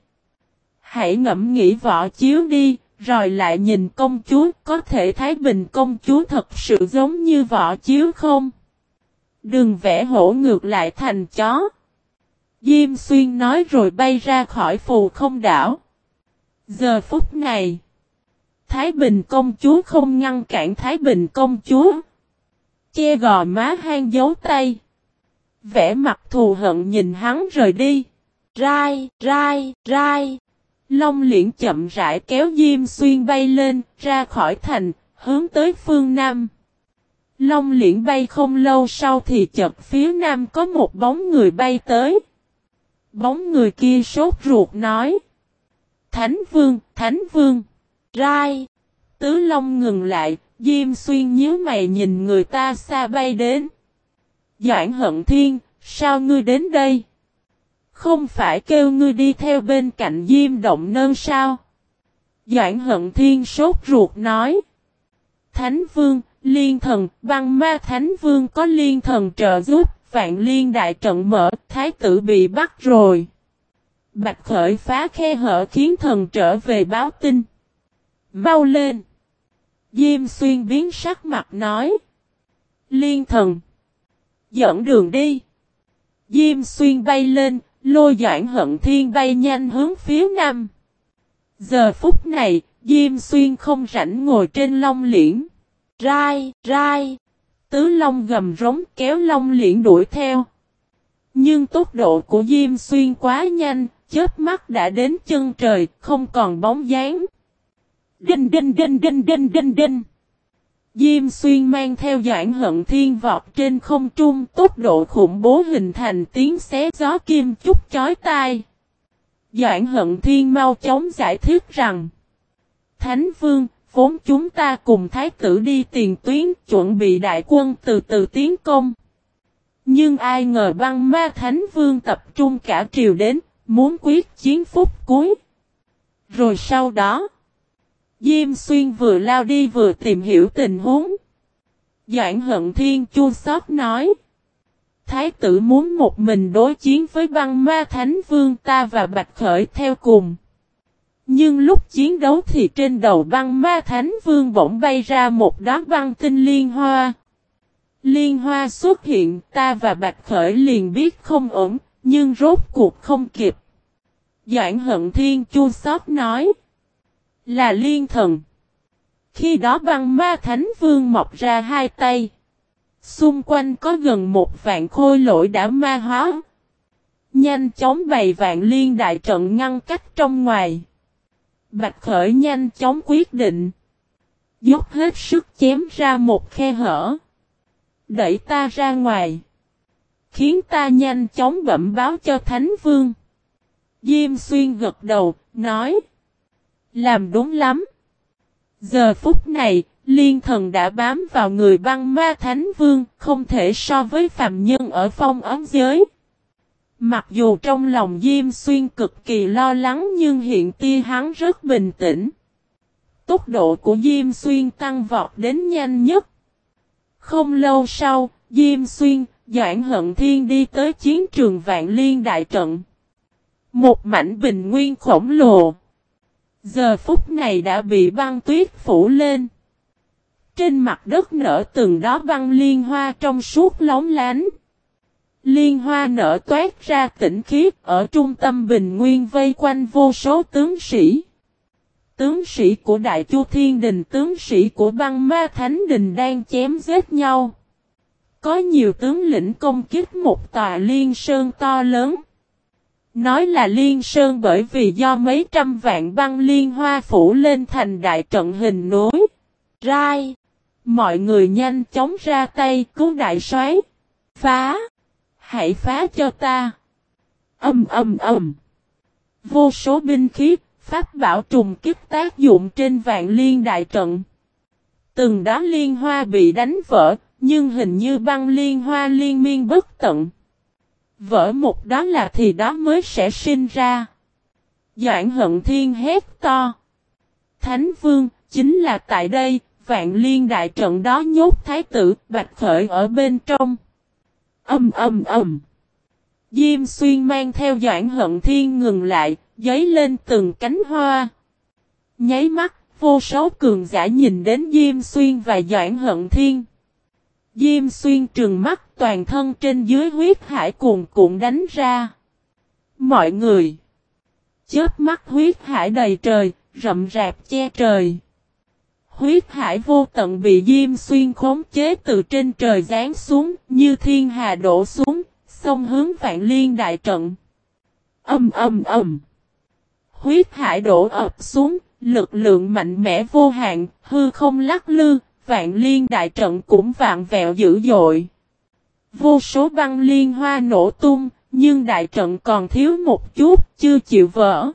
Hãy ngẫm nghĩ võ chiếu đi, rồi lại nhìn công chúa, có thể Thái Bình công chúa thật sự giống như võ chiếu không? Đừng vẽ hổ ngược lại thành chó. Diêm xuyên nói rồi bay ra khỏi phù không đảo. Giờ phút này, Thái Bình công chúa không ngăn cản Thái Bình công chúa. Che gò má hang giấu tay. Vẽ mặt thù hận nhìn hắn rời đi. Rai, rai, rai. Long liễn chậm rãi kéo Diêm Xuyên bay lên, ra khỏi thành, hướng tới phương Nam. Long liễn bay không lâu sau thì chợt phía Nam có một bóng người bay tới. Bóng người kia sốt ruột nói. Thánh Vương, Thánh Vương. Rai. Tứ Long ngừng lại, Diêm Xuyên nhíu mày nhìn người ta xa bay đến. Doãn hận thiên, sao ngươi đến đây? Không phải kêu ngươi đi theo bên cạnh Diêm Động Nơn sao? Doãn hận thiên sốt ruột nói. Thánh Vương, Liên Thần, băng ma Thánh Vương có Liên Thần trợ giúp, Vạn Liên Đại Trận mở, Thái tử bị bắt rồi. Bạch Khởi phá khe hở khiến thần trở về báo tin. Mau lên! Diêm xuyên biến sắc mặt nói. Liên thần! Dẫn đường đi! Diêm xuyên bay lên, lôi doãn hận thiên bay nhanh hướng phía nam. Giờ phút này, Diêm xuyên không rảnh ngồi trên long liễn. Rai, rai! Tứ long gầm rống kéo long liễn đuổi theo. Nhưng tốc độ của Diêm xuyên quá nhanh, chớp mắt đã đến chân trời, không còn bóng dáng. Đinh đinh đinh đinh đinh đinh đinh. Diêm xuyên mang theo doãn hận thiên vọt trên không trung tốc độ khủng bố hình thành tiếng xé gió kim chút chói tai. Doãn hận thiên mau chóng giải thích rằng Thánh vương, vốn chúng ta cùng thái tử đi tiền tuyến chuẩn bị đại quân từ từ tiến công. Nhưng ai ngờ băng ma thánh vương tập trung cả triều đến, muốn quyết chiến phút cuối. Rồi sau đó, Diêm Xuyên vừa lao đi vừa tìm hiểu tình huống. Doãn hận thiên chua sót nói. Thái tử muốn một mình đối chiến với băng ma thánh vương ta và bạch khởi theo cùng. Nhưng lúc chiến đấu thì trên đầu băng ma thánh vương bỗng bay ra một đám băng tinh liên hoa. Liên hoa xuất hiện ta và bạch khởi liền biết không ổn, nhưng rốt cuộc không kịp. Doãn hận thiên chua sót nói. Là liên thần. Khi đó băng ma thánh vương mọc ra hai tay. Xung quanh có gần một vạn khôi lỗi đã ma hóa. Nhanh chóng bày vạn liên đại trận ngăn cách trong ngoài. Bạch khởi nhanh chóng quyết định. Dốc hết sức chém ra một khe hở. Đẩy ta ra ngoài. Khiến ta nhanh chóng bẩm báo cho Thánh Vương. Diêm xuyên gật đầu, nói. Làm đúng lắm. Giờ phút này, liên thần đã bám vào người băng ma thánh vương, không thể so với phạm nhân ở phong ấm giới. Mặc dù trong lòng Diêm Xuyên cực kỳ lo lắng nhưng hiện tia hắn rất bình tĩnh. Tốc độ của Diêm Xuyên tăng vọt đến nhanh nhất. Không lâu sau, Diêm Xuyên, Doãn Hận Thiên đi tới chiến trường Vạn Liên Đại Trận. Một mảnh bình nguyên khổng lồ. Giờ phút này đã bị băng tuyết phủ lên. Trên mặt đất nở từng đó băng liên hoa trong suốt lóng lánh. Liên hoa nở toát ra tỉnh khiếp ở trung tâm bình nguyên vây quanh vô số tướng sĩ. Tướng sĩ của Đại Chu Thiên Đình, tướng sĩ của băng ma Thánh Đình đang chém giết nhau. Có nhiều tướng lĩnh công kích một tòa liên sơn to lớn. Nói là liên sơn bởi vì do mấy trăm vạn băng liên hoa phủ lên thành đại trận hình núi. Rai. Mọi người nhanh chóng ra tay cứu đại soái. Phá. Hãy phá cho ta. Âm âm âm. Vô số binh khí, pháp bảo trùng kích tác dụng trên vạn liên đại trận. Từng đá liên hoa bị đánh vỡ, nhưng hình như băng liên hoa liên miên bất tận. Vỡ một đó là thì đó mới sẽ sinh ra. Doãn hận thiên hét to. Thánh vương, chính là tại đây, vạn liên đại trận đó nhốt thái tử, bạch khởi ở bên trong. Âm âm âm. Diêm xuyên mang theo Doãn Hận Thiên ngừng lại, giấy lên từng cánh hoa. Nháy mắt, vô số cường giả nhìn đến Diêm Xuyên và Doãn Hận Thiên. Diêm Xuyên trừng mắt toàn thân trên dưới huyết hải cuồn cuộn đánh ra. Mọi người. Chớp mắt huyết hải đầy trời, rậm rạp che trời. Huyết hải vô tận bị Diêm Xuyên khống chế từ trên trời rán xuống, như thiên hà đổ xuống, sông hướng vạn liên đại trận. Âm âm âm. Huyết hải đổ ập xuống, lực lượng mạnh mẽ vô hạn, hư không lắc lư, vạn liên đại trận cũng vạn vẹo dữ dội. Vô số băng liên hoa nổ tung, nhưng đại trận còn thiếu một chút, chưa chịu vỡ.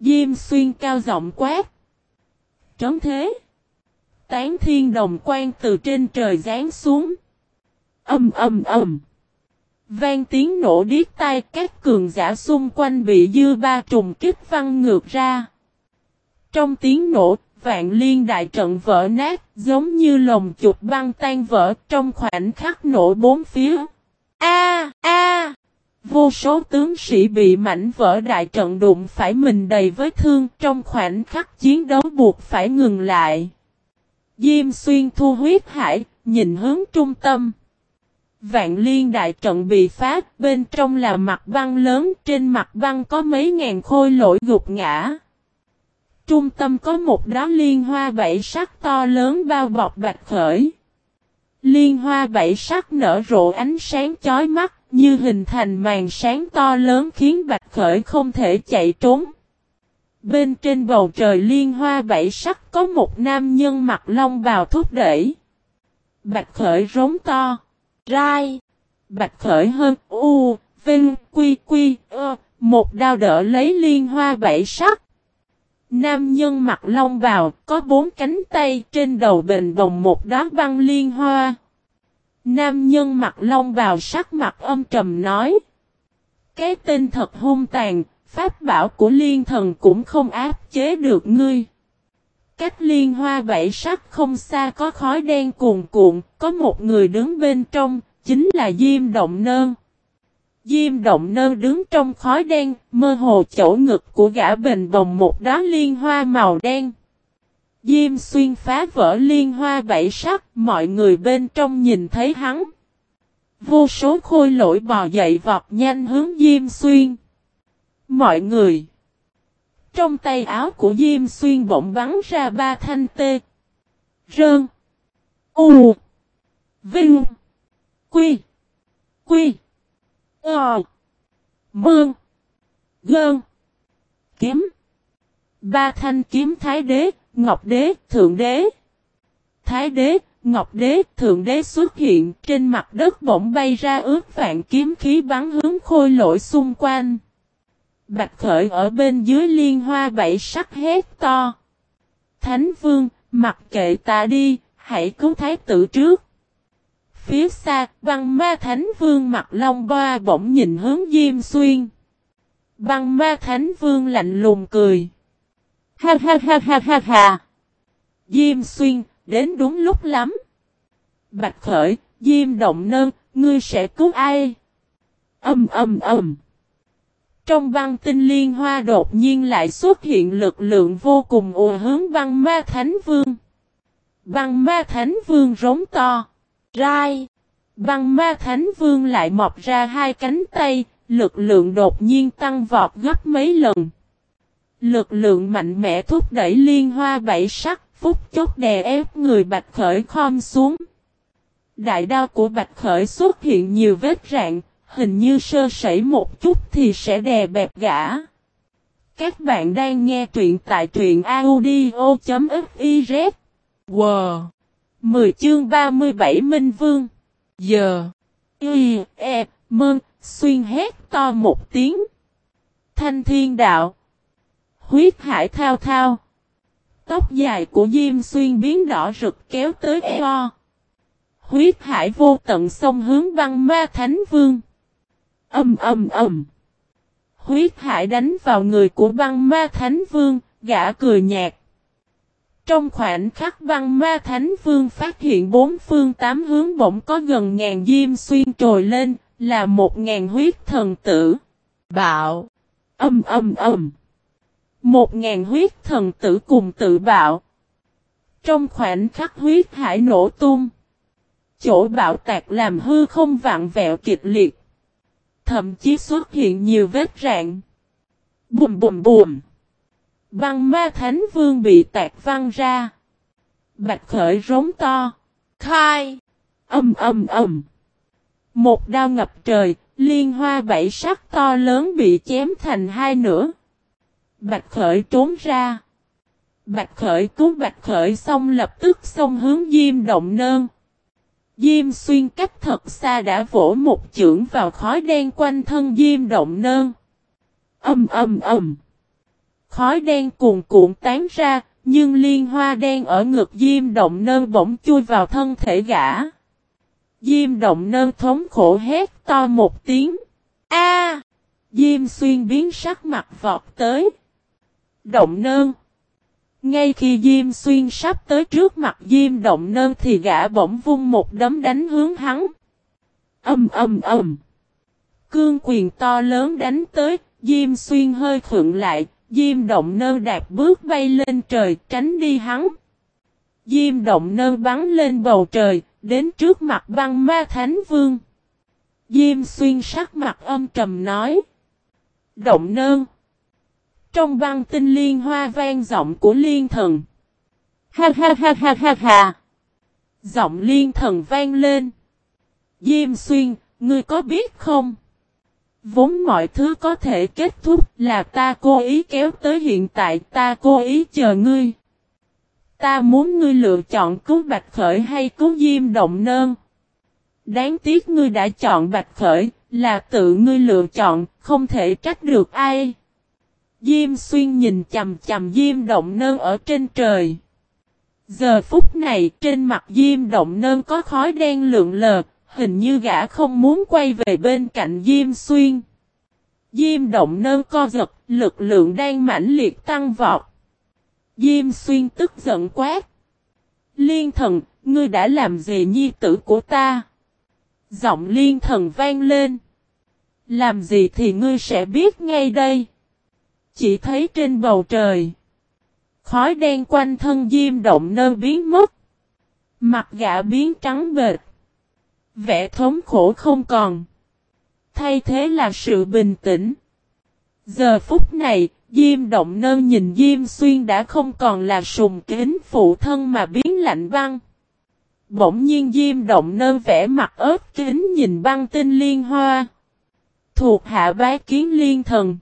Diêm xuyên cao giọng quát. Trấn thế. Tán thiên đồng quan từ trên trời rán xuống. Âm âm âm. Vang tiếng nổ điếc tai các cường giả xung quanh bị dư ba trùng kích văng ngược ra. Trong tiếng nổ, vạn liên đại trận vỡ nát, giống như lồng chuột băng tan vỡ trong khoảnh khắc nổ bốn phía. A a Vô số tướng sĩ bị mảnh vỡ đại trận đụng phải mình đầy với thương trong khoảnh khắc chiến đấu buộc phải ngừng lại. Diêm xuyên thu huyết hải, nhìn hướng trung tâm. Vạn liên đại trận bị phá, bên trong là mặt băng lớn, trên mặt băng có mấy ngàn khôi lỗi gục ngã. Trung tâm có một đóa liên hoa bảy sắc to lớn bao bọc bạch khởi. Liên hoa bảy sắc nở rộ ánh sáng chói mắt, như hình thành màn sáng to lớn khiến bạch khởi không thể chạy trốn. Bên trên bầu trời liên hoa bảy sắc có một nam nhân mặc long bào thúc đẩy. Bạch khởi rống to. Rai. Bạch khởi hơn u, vinh, quy quy, ơ, một đao đỡ lấy liên hoa bảy sắc. Nam nhân mặc long bào, có bốn cánh tay trên đầu bình bồng một đá băng liên hoa. Nam nhân mặc long bào sắc mặt âm trầm nói. Cái tên thật hung tàn, pháp bảo của liên thần cũng không áp chế được ngươi. Cách liên hoa bảy sắc không xa có khói đen cuồn cuộn, có một người đứng bên trong, chính là Diêm Động Nơn. Diêm Động nơ đứng trong khói đen, mơ hồ chỗ ngực của gã bình bồng một đá liên hoa màu đen. Diêm xuyên phá vỡ liên hoa bảy sắc, mọi người bên trong nhìn thấy hắn. Vô số khôi lỗi bò dậy vọt nhanh hướng Diêm xuyên. Mọi người. Trong tay áo của Diêm xuyên bỗng bắn ra ba thanh tê. Rơn. U. Vinh. Quy. Quy. Ờ. Bương. Gơn. Kiếm. Ba thanh kiếm thái đế, ngọc đế, thượng đế. Thái đế, ngọc đế, thượng đế xuất hiện trên mặt đất bỗng bay ra ướt vạn kiếm khí bắn hướng khôi lỗi xung quanh. Bạch khởi ở bên dưới liên hoa bảy sắc hét to. Thánh vương, mặc kệ ta đi, hãy cứu thái tử trước. Phía xa, băng ma thánh vương mặt long boa bỗng nhìn hướng Diêm Xuyên. Băng ma thánh vương lạnh lùng cười. Ha ha ha ha ha ha. Diêm Xuyên, đến đúng lúc lắm. Bạch Khởi, Diêm Động Nơn, ngươi sẽ cứu ai? Âm âm âm. Trong băng tinh liên hoa đột nhiên lại xuất hiện lực lượng vô cùng ùa hướng băng ma thánh vương. Băng ma thánh vương rống to. Rai. Băng ma thánh vương lại mọc ra hai cánh tay, lực lượng đột nhiên tăng vọt gấp mấy lần. Lực lượng mạnh mẽ thúc đẩy liên hoa bảy sắc, phút chốc đè ép người bạch khởi khom xuống. Đại đao của bạch khởi xuất hiện nhiều vết rạn, hình như sơ sẩy một chút thì sẽ đè bẹp gã. Các bạn đang nghe truyện tại truyện audio.fif. Wow! 10 chương 37 Minh Vương. Giờ. Y, E, Mơn, xuyên hét to một tiếng. Thanh thiên đạo. Huyết hải thao thao. Tóc dài của Diêm Xuyên biến đỏ rực kéo tới eo. Huyết hải vô tận sông hướng băng ma thánh vương. Âm âm âm. Huyết hải đánh vào người của băng ma thánh vương, gã cười nhạt. Trong khoảnh khắc băng ma thánh vương phát hiện bốn phương tám hướng bỗng có gần ngàn diêm xuyên trồi lên, là một ngàn huyết thần tử. Bạo. Âm âm âm. Một ngàn huyết thần tử cùng tự bạo. Trong khoảnh khắc huyết hải nổ tung. Chỗ bạo tạc làm hư không vạn vẹo kịch liệt. Thậm chí xuất hiện nhiều vết rạn. Bùm bùm bùm. Băng ma thánh vương bị tạc văng ra. Bạch khởi rống to. Khai. Âm âm âm. Một đao ngập trời, liên hoa bảy sắc to lớn bị chém thành hai nửa. Bạch khởi trốn ra. Bạch khởi cứu bạch khởi xong lập tức xông hướng diêm động nơn. Diêm xuyên cách thật xa đã vỗ một chưởng vào khói đen quanh thân diêm động nơn. Âm âm âm. Khói đen cuồn cuộn tán ra, nhưng liên hoa đen ở ngực diêm động nơn bỗng chui vào thân thể gã. Diêm động nơn thống khổ hét to một tiếng. A! Diêm xuyên biến sắc mặt vọt tới. Động nơn. Ngay khi Diêm Xuyên sắp tới trước mặt Diêm Động Nơn thì gã bỗng vung một đấm đánh hướng hắn. Âm âm âm. Cương quyền to lớn đánh tới, Diêm Xuyên hơi khượng lại, Diêm Động nơ đạp bước bay lên trời tránh đi hắn. Diêm Động nơ bắn lên bầu trời, đến trước mặt băng ma thánh vương. Diêm Xuyên sắc mặt âm trầm nói. Động nơ. Trong băng tinh liên hoa vang giọng của liên thần. Ha ha ha ha ha ha. Giọng liên thần vang lên. Diêm xuyên, ngươi có biết không? Vốn mọi thứ có thể kết thúc là ta cố ý kéo tới hiện tại ta cố ý chờ ngươi. Ta muốn ngươi lựa chọn cứu Bạch Khởi hay cứu Diêm Động Nơn. Đáng tiếc ngươi đã chọn Bạch Khởi, là tự ngươi lựa chọn, không thể trách được ai. Diêm xuyên nhìn chầm chầm Diêm động nơn ở trên trời. Giờ phút này trên mặt Diêm động nơn có khói đen lượn lờ, hình như gã không muốn quay về bên cạnh Diêm xuyên. Diêm động Nơ co giật, lực lượng đang mãnh liệt tăng vọt. Diêm xuyên tức giận quát. Liên thần, ngươi đã làm gì nhi tử của ta? Giọng liên thần vang lên. Làm gì thì ngươi sẽ biết ngay đây. Chỉ thấy trên bầu trời. Khói đen quanh thân diêm động nơ biến mất. Mặt gã biến trắng bệt. Vẻ thống khổ không còn. Thay thế là sự bình tĩnh. Giờ phút này, Diêm Động Nơ nhìn Diêm Xuyên đã không còn là sùng kính phụ thân mà biến lạnh băng. Bỗng nhiên Diêm Động Nơ vẽ mặt ớt kính nhìn băng tinh liên hoa. Thuộc hạ bái kiến liên thần.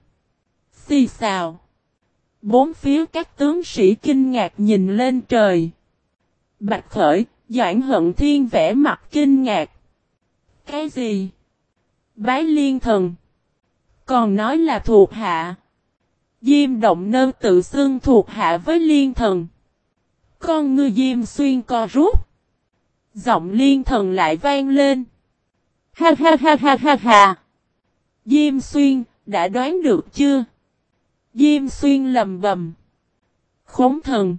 Xì xào. Bốn phía các tướng sĩ kinh ngạc nhìn lên trời. Bạch khởi, Doãn hận thiên vẽ mặt kinh ngạc. Cái gì? Bái liên thần. Còn nói là thuộc hạ. Diêm động nơ tự xưng thuộc hạ với liên thần. Con ngư diêm xuyên co rút. Giọng liên thần lại vang lên. Ha ha ha ha ha ha. Diêm xuyên, đã đoán được chưa? Diêm xuyên lầm bầm. Khốn thần.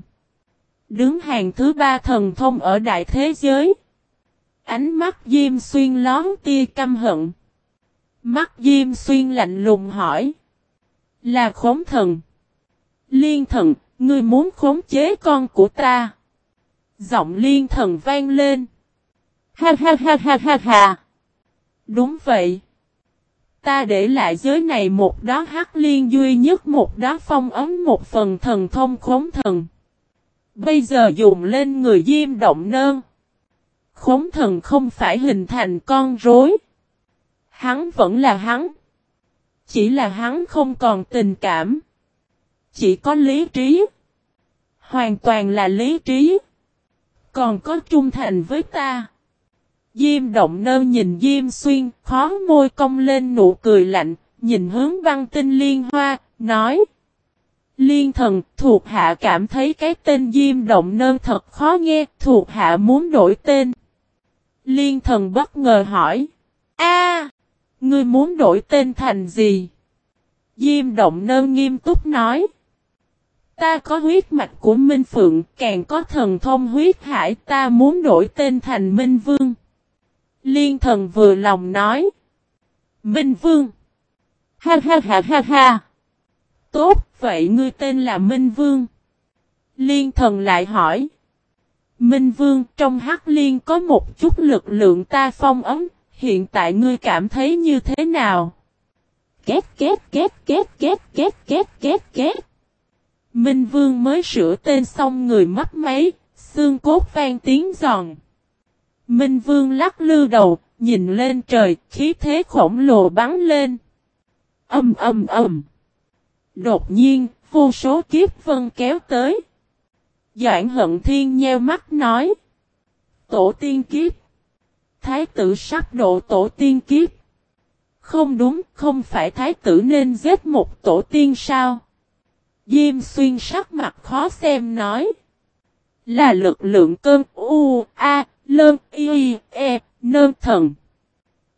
Đứng hàng thứ ba thần thông ở đại thế giới. Ánh mắt Diêm xuyên lón tia căm hận. Mắt Diêm xuyên lạnh lùng hỏi. Là khốn thần. Liên thần, ngươi muốn khống chế con của ta. Giọng liên thần vang lên. Ha ha ha ha ha ha. Đúng vậy. Ta để lại giới này một đó hắc liên duy nhất một đó phong ấm một phần thần thông khống thần. Bây giờ dùng lên người diêm động nơn. Khống thần không phải hình thành con rối. Hắn vẫn là hắn. Chỉ là hắn không còn tình cảm. Chỉ có lý trí. Hoàn toàn là lý trí. Còn có trung thành với ta. Diêm động nơ nhìn Diêm xuyên, khó môi cong lên nụ cười lạnh, nhìn hướng băng tinh liên hoa, nói. Liên thần, thuộc hạ cảm thấy cái tên Diêm động nơ thật khó nghe, thuộc hạ muốn đổi tên. Liên thần bất ngờ hỏi. a ngươi muốn đổi tên thành gì? Diêm động nơ nghiêm túc nói. Ta có huyết mạch của Minh Phượng, càng có thần thông huyết hải, ta muốn đổi tên thành Minh Vương. Liên thần vừa lòng nói. Minh Vương. Ha ha ha ha ha. Tốt, vậy ngươi tên là Minh Vương. Liên thần lại hỏi. Minh Vương, trong Hắc Liên có một chút lực lượng ta phong ấm, hiện tại ngươi cảm thấy như thế nào? Két két két két két két két két két. Minh Vương mới sửa tên xong người mất máy, xương cốt vang tiếng giòn. Minh Vương lắc lư đầu, nhìn lên trời, khí thế khổng lồ bắn lên. Âm âm âm. Đột nhiên, vô số kiếp vân kéo tới. Doãn hận thiên nheo mắt nói. Tổ tiên kiếp. Thái tử sắp độ tổ tiên kiếp. Không đúng, không phải thái tử nên giết một tổ tiên sao? Diêm xuyên sắc mặt khó xem nói. Là lực lượng cơn U, A, Lơn, Y, E, Nơn thần.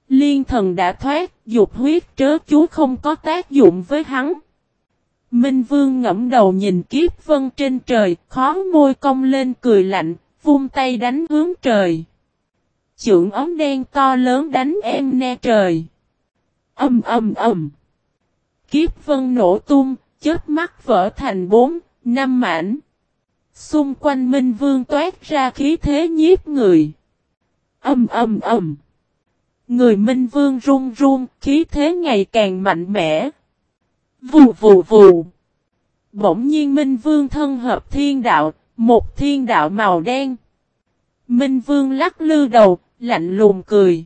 Liên thần đã thoát, dục huyết trớ chú không có tác dụng với hắn. Minh Vương ngẫm đầu nhìn kiếp vân trên trời, khó môi cong lên cười lạnh, vung tay đánh hướng trời. Chưởng ống đen to lớn đánh em ne trời. Âm âm âm. Kiếp vân nổ tung, chết mắt vỡ thành bốn, năm mảnh. Xung quanh Minh Vương toát ra khí thế nhiếp người. Âm âm âm. Người Minh Vương run run, khí thế ngày càng mạnh mẽ. Vù vù vù. Bỗng nhiên Minh Vương thân hợp thiên đạo, một thiên đạo màu đen. Minh Vương lắc lư đầu, lạnh lùng cười.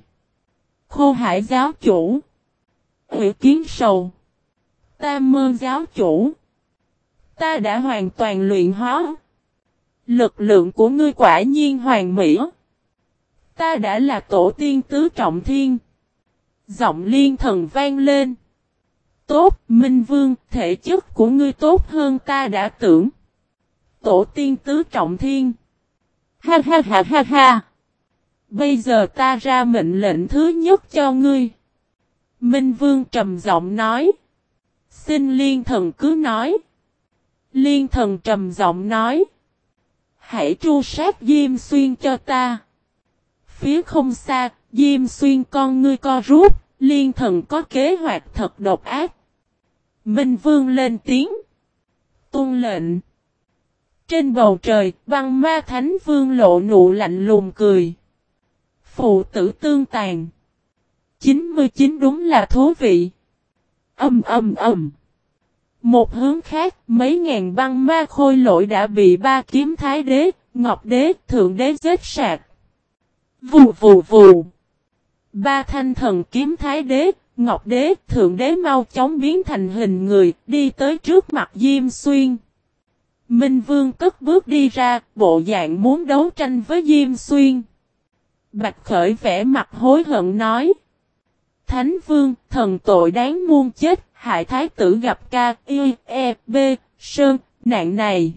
Khô hải giáo chủ. Hữu kiến sầu. Tam mơ giáo chủ. Ta đã hoàn toàn luyện hóa. Lực lượng của ngươi quả nhiên hoàn mỹ. Ta đã là tổ tiên tứ trọng thiên. Giọng liên thần vang lên. Tốt, Minh Vương, thể chất của ngươi tốt hơn ta đã tưởng. Tổ tiên tứ trọng thiên. Ha ha ha ha ha. Bây giờ ta ra mệnh lệnh thứ nhất cho ngươi. Minh Vương trầm giọng nói. Xin liên thần cứ nói. Liên thần trầm giọng nói. Hãy tru sát Diêm Xuyên cho ta. Phía không xa, Diêm Xuyên con ngươi co rút, liên thần có kế hoạch thật độc ác. Minh Vương lên tiếng. Tôn lệnh. Trên bầu trời, băng ma thánh vương lộ nụ lạnh lùng cười. Phụ tử tương tàn. 99 đúng là thú vị. Âm âm âm. Một hướng khác, mấy ngàn băng ma khôi lỗi đã bị ba kiếm thái đế, ngọc đế, thượng đế giết sạc. Vù vù vù. Ba thanh thần kiếm thái đế, ngọc đế, thượng đế mau chóng biến thành hình người, đi tới trước mặt Diêm Xuyên. Minh Vương cất bước đi ra, bộ dạng muốn đấu tranh với Diêm Xuyên. Bạch Khởi vẽ mặt hối hận nói. Thánh Vương, thần tội đáng muôn chết, hại thái tử gặp ca, y, e, b, sơn, nạn này.